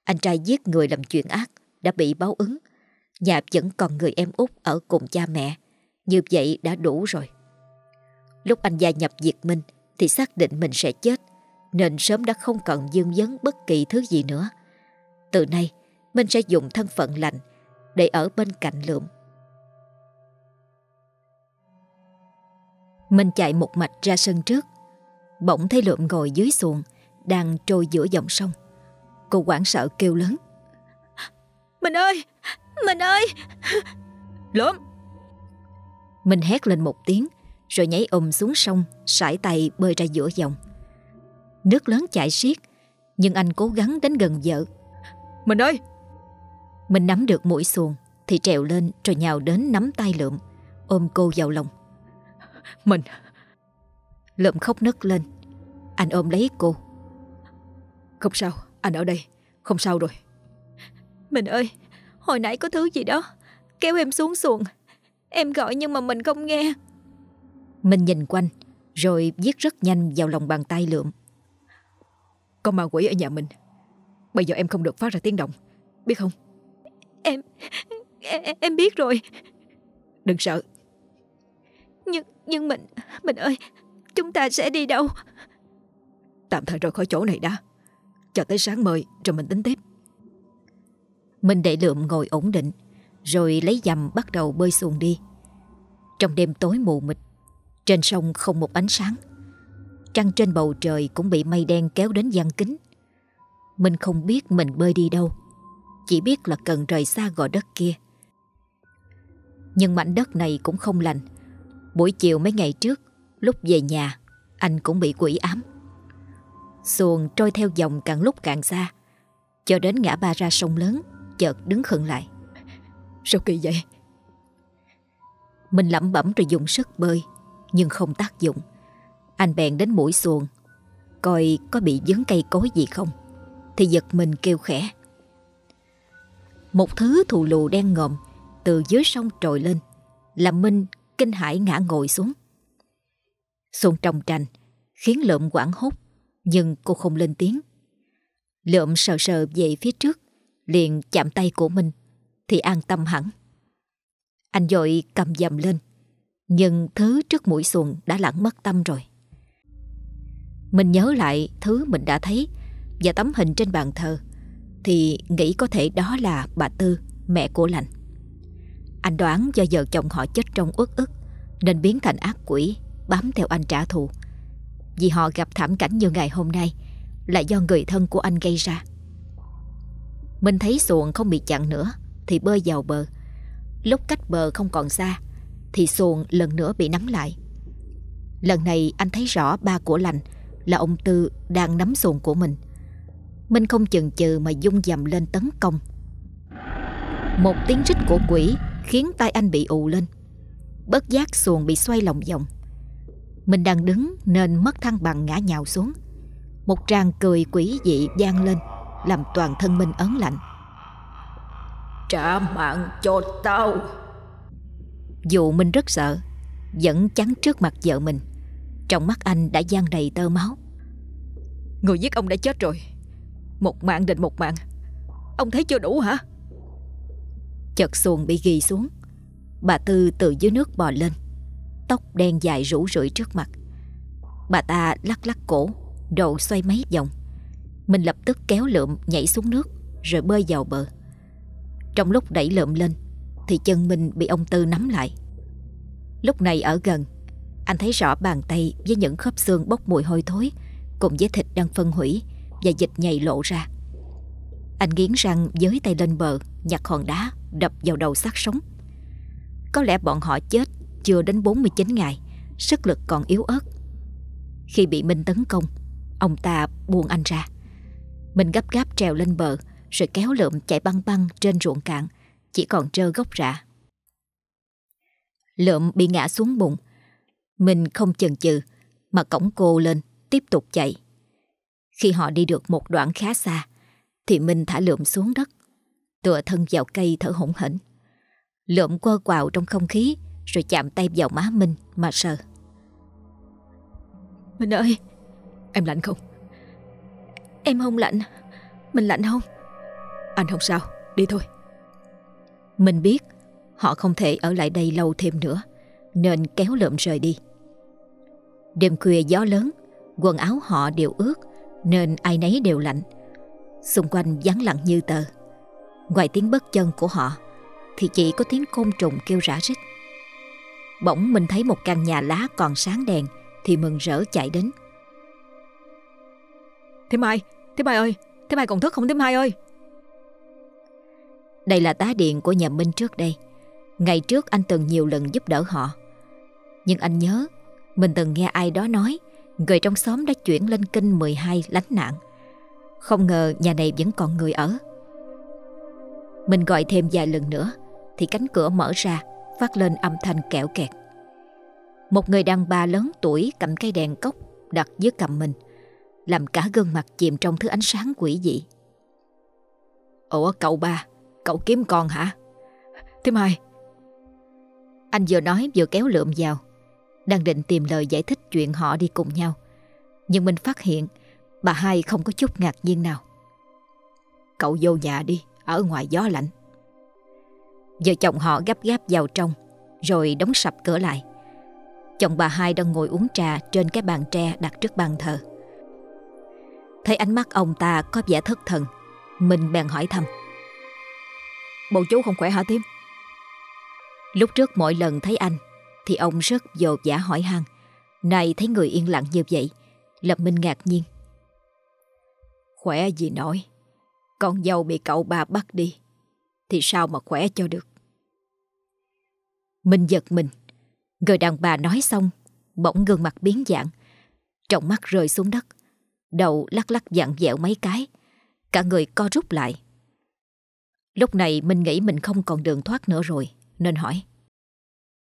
Anh trai giết người làm chuyện ác Đã bị báo ứng Nhà vẫn còn người em út ở cùng cha mẹ. Như vậy đã đủ rồi. Lúc anh gia nhập Việt Minh thì xác định mình sẽ chết nên sớm đã không còn dương vấn bất kỳ thứ gì nữa. Từ nay, Minh sẽ dùng thân phận lành để ở bên cạnh Lượm. Mình chạy một mạch ra sân trước, bỗng thấy Lượm ngồi dưới xuồng, đang trôi giữa dòng sông. Cô quảng sợ kêu lớn. Mình ơi! Mình ơi! <laughs> Lượm! Mình hét lên một tiếng, rồi nhảy ùm xuống sông, sải tay bơi ra giữa dòng. Nước lớn chảy xiết, nhưng anh cố gắng đến gần vợ. Mình ơi! Mình nắm được mũi xuồng, thì trèo lên rồi nhào đến nắm tay lượm, ôm cô vào lòng. <laughs> Mình! Lượm khóc nấc lên. Anh ôm lấy cô. Không sao, anh ở đây, không sao rồi. Mình ơi, hồi nãy có thứ gì đó, kéo em xuống xuồng. Em gọi nhưng mà mình không nghe. Mình nhìn quanh, rồi viết rất nhanh vào lòng bàn tay lượm. Có ma quỷ ở nhà mình. Bây giờ em không được phát ra tiếng động, biết không? Em, em, em biết rồi. Đừng sợ. Nhưng, nhưng mình, mình ơi, chúng ta sẽ đi đâu? Tạm thời rời khỏi chỗ này đã. Cho tới sáng mời rồi mình tính tiếp. Mình để lượm ngồi ổn định, rồi lấy dầm bắt đầu bơi xuồng đi. Trong đêm tối mù mịt, trên sông không một ánh sáng. Trăng trên bầu trời cũng bị mây đen kéo đến giăng kính. Mình không biết mình bơi đi đâu, chỉ biết là cần rời xa gò đất kia. Nhưng mảnh đất này cũng không lành. Buổi chiều mấy ngày trước, lúc về nhà, anh cũng bị quỷ ám. Xuồng trôi theo dòng càng lúc càng xa, cho đến ngã ba ra sông lớn, chợt đứng khựng lại. Sao kỳ vậy? Mình lẩm bẩm rồi dùng sức bơi Nhưng không tác dụng Anh bèn đến mũi xuồng Coi có bị dấn cây cối gì không Thì giật mình kêu khẽ một thứ thù lù đen ngòm Từ dưới sông trồi lên, Làm Minh kinh hãi ngã ngồi xuống. Xuồng trong tranh Khiến lượm quảng hốt, Nhưng cô không lên tiếng. Lượm sờ sờ về phía trước, Liền chạm tay của Minh, Thì an tâm hẳn. Anh dội cầm dầm lên, Nhưng thứ trước mũi xuồng đã lãng mất tâm rồi. Mình nhớ lại thứ mình đã thấy Và tấm hình trên bàn thờ. Thì nghĩ có thể đó là bà Tư, Mẹ của lành. Anh đoán do vợ chồng họ chết trong uất ức, Nên biến thành ác quỷ, Bám theo anh trả thù. Vì họ gặp thảm cảnh như ngày hôm nay, Là do người thân của anh gây ra. Mình thấy xuồng không bị chặn nữa, Thì bơi vào bờ. Lúc cách bờ không còn xa, Thì xuồng lần nữa bị nắm lại. Lần này anh thấy rõ ba của lành Là ông Tư đang nắm xuồng của mình. Minh không chần chừ mà dung dầm lên tấn công. Một tiếng rít của quỷ Khiến tay anh bị ù lên. Bất giác xuồng bị xoay lòng vòng. Mình đang đứng nên mất thăng bằng ngã nhào xuống. Một tràng cười quỷ dị vang lên Làm toàn thân Minh ớn lạnh. Trả mạng cho tao. Dù Minh rất sợ Vẫn chắn trước mặt vợ mình. Trong mắt anh đã gian đầy tơ máu. Người giết ông đã chết rồi một mạng định một mạng. Ông thấy chưa đủ hả? Chật xuồng bị ghi xuống. Bà Tư từ dưới nước bò lên. Tóc đen dài rủ rượi trước mặt. Bà ta lắc lắc cổ Đầu xoay mấy vòng. Mình lập tức kéo lượm nhảy xuống nước, Rồi bơi vào bờ. Trong lúc đẩy lượm lên, Thì chân mình bị ông Tư nắm lại. Lúc này ở gần, Anh thấy rõ bàn tay với những khớp xương bốc mùi hôi thối, Cùng với thịt đang phân hủy. Và dịch nhầy lộ ra. Anh nghiến răng giới tay lên bờ Nhặt hòn đá đập vào đầu xác sống. Có lẽ bọn họ chết Chưa đến 49 ngày Sức lực còn yếu ớt. Khi bị Minh tấn công Ông ta buông anh ra. Mình gấp gáp trèo lên bờ rồi kéo lượm chạy băng băng trên ruộng cạn, chỉ còn trơ gốc rạ. Lượm bị ngã xuống bụng, mình không chần chừ mà cổng cô lên tiếp tục chạy. Khi họ đi được một đoạn khá xa, thì mình thả lượm xuống đất, tựa thân vào cây thở hổn hển. Lượm quơ quào trong không khí rồi chạm tay vào má Minh mà sờ. Minh ơi! Em lạnh không? Em không lạnh. Mình lạnh không? Anh không sao, đi thôi Mình biết họ không thể ở lại đây lâu thêm nữa, nên kéo lượm rời đi. Đêm khuya gió lớn, quần áo họ đều ướt, nên ai nấy đều lạnh. Xung quanh vắng lặng như tờ. Ngoài tiếng bước chân của họ, thì chỉ có tiếng côn trùng kêu rã rít. Bỗng mình thấy một căn nhà lá còn sáng đèn, thì mừng rỡ chạy đến. Thím Mai, Thím Mai ơi, Thím Mai còn thức không Thím Mai ơi? Đây là tá điện của nhà Minh trước đây. Ngày trước anh từng nhiều lần giúp đỡ họ. Nhưng anh nhớ, mình từng nghe ai đó nói người trong xóm đã chuyển lên kinh 12 lánh nạn. Không ngờ nhà này vẫn còn người ở. Mình gọi thêm vài lần nữa thì cánh cửa mở ra phát lên âm thanh kẹo kẹt. Một người đàn bà lớn tuổi cầm cây đèn cốc đặt dưới cầm mình làm cả gương mặt chìm trong thứ ánh sáng quỷ dị. Ủa cậu ba, cậu kiếm con hả? Thím Mai. Anh vừa nói vừa kéo lượm vào, đang định tìm lời giải thích chuyện họ đi cùng nhau. Nhưng mình phát hiện bà hai không có chút ngạc nhiên nào. Cậu vô nhà đi, ở ngoài gió lạnh. Vợ chồng họ gấp gáp vào trong, rồi đóng sập cửa lại. Chồng bà hai đang ngồi uống trà trên cái bàn tre đặt trước bàn thờ. Thấy ánh mắt ông ta có vẻ thất thần, mình bèn hỏi thăm. Bộ chú không khỏe hả tiêm? Lúc trước mỗi lần thấy anh thì ông rất dồn dã hỏi han. Này thấy người yên lặng như vậy, Lập Minh ngạc nhiên. Khỏe gì nổi, con dâu bị cậu ba bắt đi, thì sao mà khỏe cho được. Minh giật mình, người đàn bà nói xong, bỗng gương mặt biến dạng, trọng mắt rơi xuống đất, đầu lắc lắc dặn dẹo mấy cái, cả người co rút lại. Lúc này Minh nghĩ mình không còn đường thoát nữa rồi, nên hỏi.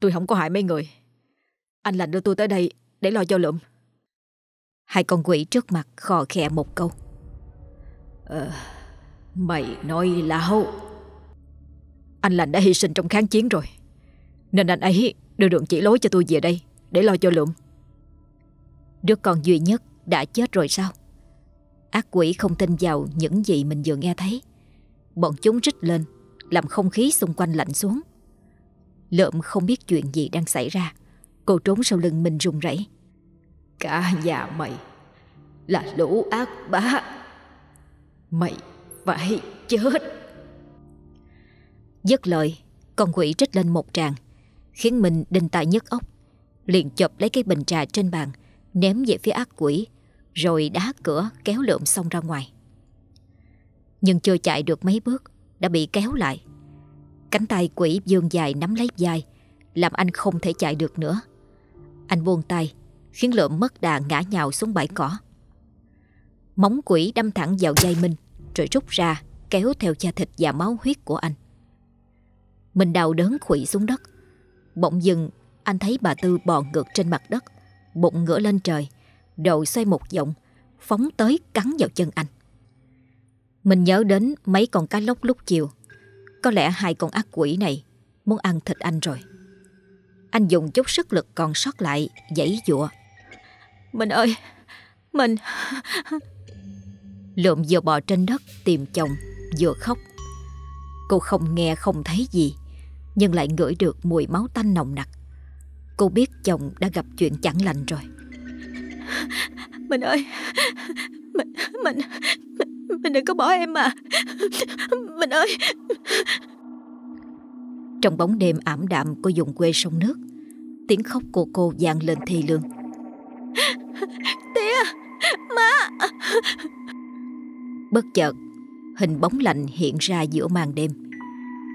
Tôi không có hại mấy người. Anh lành đưa tôi tới đây để lo cho lượm. Hai con quỷ trước mặt khò khè một câu. Ờ, mày nói láo. Anh lành đã hy sinh trong kháng chiến rồi. Nên anh ấy đưa đường chỉ lối cho tôi về đây để lo cho lượm. Đứa con duy nhất đã chết rồi sao? Ác quỷ không tin vào những gì mình vừa nghe thấy. Bọn chúng rít lên, làm không khí xung quanh lạnh xuống. Lượm không biết chuyện gì đang xảy ra. Cô trốn sau lưng mình run rẩy. Cả nhà mày là lũ ác bá. Mày phải chết. Dứt lời, con quỷ trích lên một tràng, khiến mình đinh tai nhức óc. Liền chộp lấy cái bình trà trên bàn, ném về phía ác quỷ, rồi đá cửa kéo lượm xong ra ngoài. Nhưng chưa chạy được mấy bước, đã bị kéo lại. Cánh tay quỷ dương dài nắm lấy vai, làm anh không thể chạy được nữa. Anh buông tay, khiến lượm mất đà ngã nhào xuống bãi cỏ. Móng quỷ đâm thẳng vào dây Minh, rồi rút ra, kéo theo da thịt và máu huyết của anh. Mình đau đớn khủy xuống đất. Bỗng dừng, anh thấy bà Tư bò ngược trên mặt đất, bụng ngửa lên trời, đầu xoay một vòng, phóng tới cắn vào chân anh. Mình nhớ đến mấy con cá lóc lúc chiều. Có lẽ hai con ác quỷ này muốn ăn thịt anh rồi. Anh dùng chút sức lực còn sót lại, giãy dụa. Mình ơi, mình... <laughs> Lượm vừa bò trên đất tìm chồng, vừa khóc. Cô không nghe không thấy gì, nhưng lại ngửi được mùi máu tanh nồng nặc. Cô biết chồng đã gặp chuyện chẳng lành rồi. Mình ơi, mình, mình, mình, mình đừng có bỏ em mà. Mình ơi. Trong bóng đêm ảm đạm của vùng quê sông nước, tiếng khóc của cô vang lên thi lương. Tía, má. Bất chợt, hình bóng lạnh hiện ra giữa màn đêm.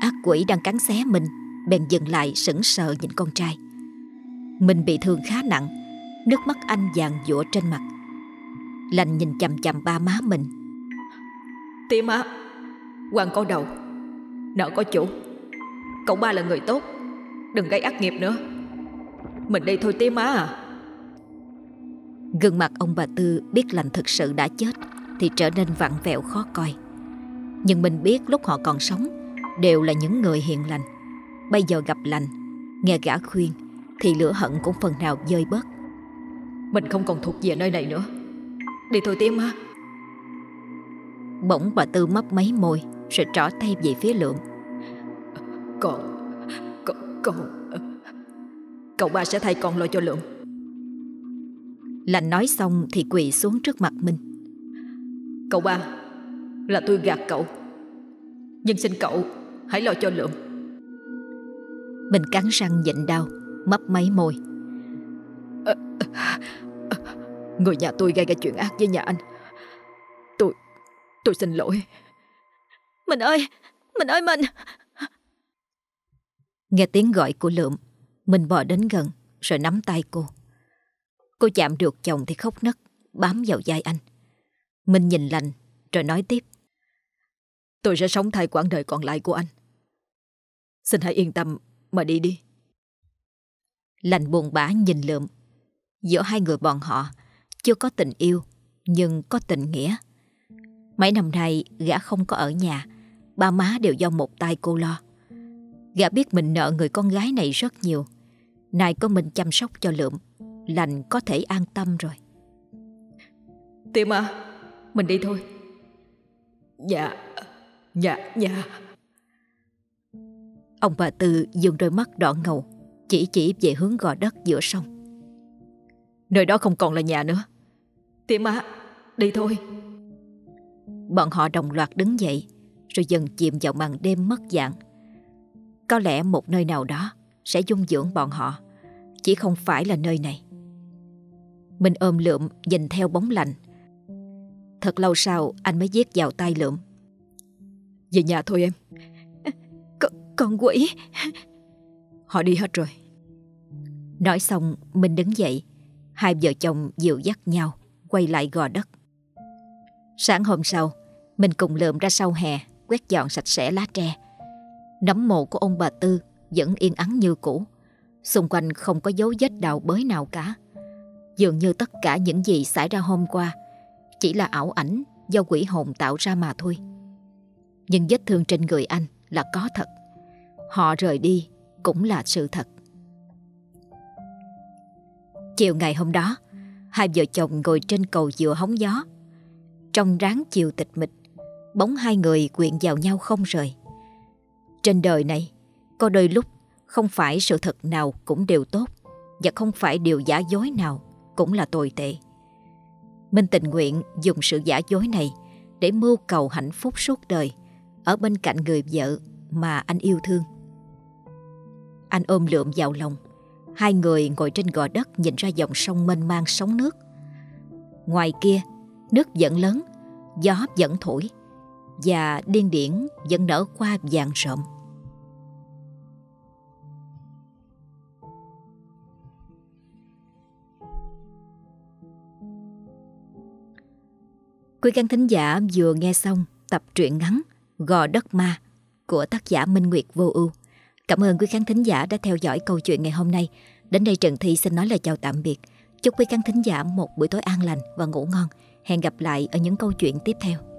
Ác quỷ đang cắn xé mình, bèn dừng lại sững sờ nhìn con trai. Mình bị thương khá nặng, nước mắt anh vàng dụa trên mặt. Lành nhìn chằm chằm ba má mình. Tía má, quan có đầu, nợ có chủ. Cậu ba là người tốt, đừng gây ác nghiệp nữa. Mình đây thôi tía má à. Gương mặt ông bà Tư biết lành thực sự đã chết thì trở nên vặn vẹo khó coi. Nhưng mình biết lúc họ còn sống đều là những người hiền lành. Bây giờ gặp lành, nghe gã khuyên thì lửa hận cũng phần nào dơi bớt. Mình không còn thuộc về nơi này nữa. Đi thôi tía má. Bỗng bà Tư mấp mấy môi rồi trỏ tay về phía lượng. Con Con Con Cậu ba sẽ thay con lo cho Lượng. Lành nói xong thì quỳ xuống trước mặt Minh Cậu ba Là tôi gạt cậu Nhưng xin cậu hãy lo cho Lượng. Mình cắn răng nhịn đau Mấp máy môi. À, à, Người nhà tôi gây ra chuyện ác với nhà anh Tôi xin lỗi. Mình ơi Mình ơi mình Nghe tiếng gọi của Lượm, Mình bò đến gần, Rồi nắm tay cô. Cô chạm được chồng thì khóc nấc, Bám vào vai anh. Mình nhìn lành, rồi nói tiếp. Tôi sẽ sống thay quãng đời còn lại của anh. Xin hãy yên tâm, mà đi đi. Lành buồn bã nhìn lượm. Giữa hai người bọn họ, Chưa có tình yêu, Nhưng có tình nghĩa. Mấy năm nay gã không có ở nhà. Ba má đều do một tay cô lo. Gã biết mình nợ người con gái này rất nhiều. Nay có mình chăm sóc cho lượm Lành có thể an tâm rồi. Tiệm à Mình đi thôi. Dạ Dạ dạ. Ông bà Tư dùng đôi mắt đỏ ngầu Chỉ chỉ về hướng gò đất giữa sông. Nơi đó không còn là nhà nữa. Tiệm à Đi thôi Bọn họ đồng loạt đứng dậy, Rồi dần chìm vào màn đêm mất dạng. Có lẽ một nơi nào đó Sẽ dung dưỡng bọn họ, Chỉ không phải là nơi này. Mình ôm lượm nhìn theo bóng lạnh Thật lâu sau, anh mới viết vào tay lượm. Về nhà thôi em. <laughs> C Con quỷ. <laughs> Họ đi hết rồi. Nói xong, mình đứng dậy. Hai vợ chồng dịu dắt nhau, Quay lại gò đất. Sáng hôm sau mình cùng lượm ra sau hè, Quét dọn sạch sẽ lá tre. Nấm mộ của ông bà Tư Vẫn yên ắng như cũ. Xung quanh không có dấu vết đào bới nào cả. Dường như tất cả những gì xảy ra hôm qua Chỉ là ảo ảnh Do quỷ hồn tạo ra mà thôi. Nhưng vết thương trên người anh Là có thật. Họ rời đi cũng là sự thật. Chiều ngày hôm đó, Hai vợ chồng ngồi trên cầu dừa hóng gió. Trong ráng chiều tịch mịch Bóng hai người quyện vào nhau không rời. Trên đời này Có đôi lúc Không phải sự thật nào cũng đều tốt Và không phải điều giả dối nào Cũng là tồi tệ. Minh tình nguyện dùng sự giả dối này Để mưu cầu hạnh phúc suốt đời Ở bên cạnh người vợ Mà anh yêu thương. Anh ôm lượm vào lòng Hai người ngồi trên gò đất nhìn ra dòng sông mênh mang sóng nước. Ngoài kia, nước vẫn lớn, gió vẫn thổi và điên điển vẫn nở qua vàng rộm. Quý khán thính giả vừa nghe xong tập truyện ngắn Gò đất ma của tác giả Minh Nguyệt Vô Ưu. Cảm ơn quý khán thính giả đã theo dõi câu chuyện ngày hôm nay. Đến đây Trần Thi xin nói lời chào tạm biệt. Chúc quý khán thính giả một buổi tối an lành và ngủ ngon. Hẹn gặp lại ở những câu chuyện tiếp theo.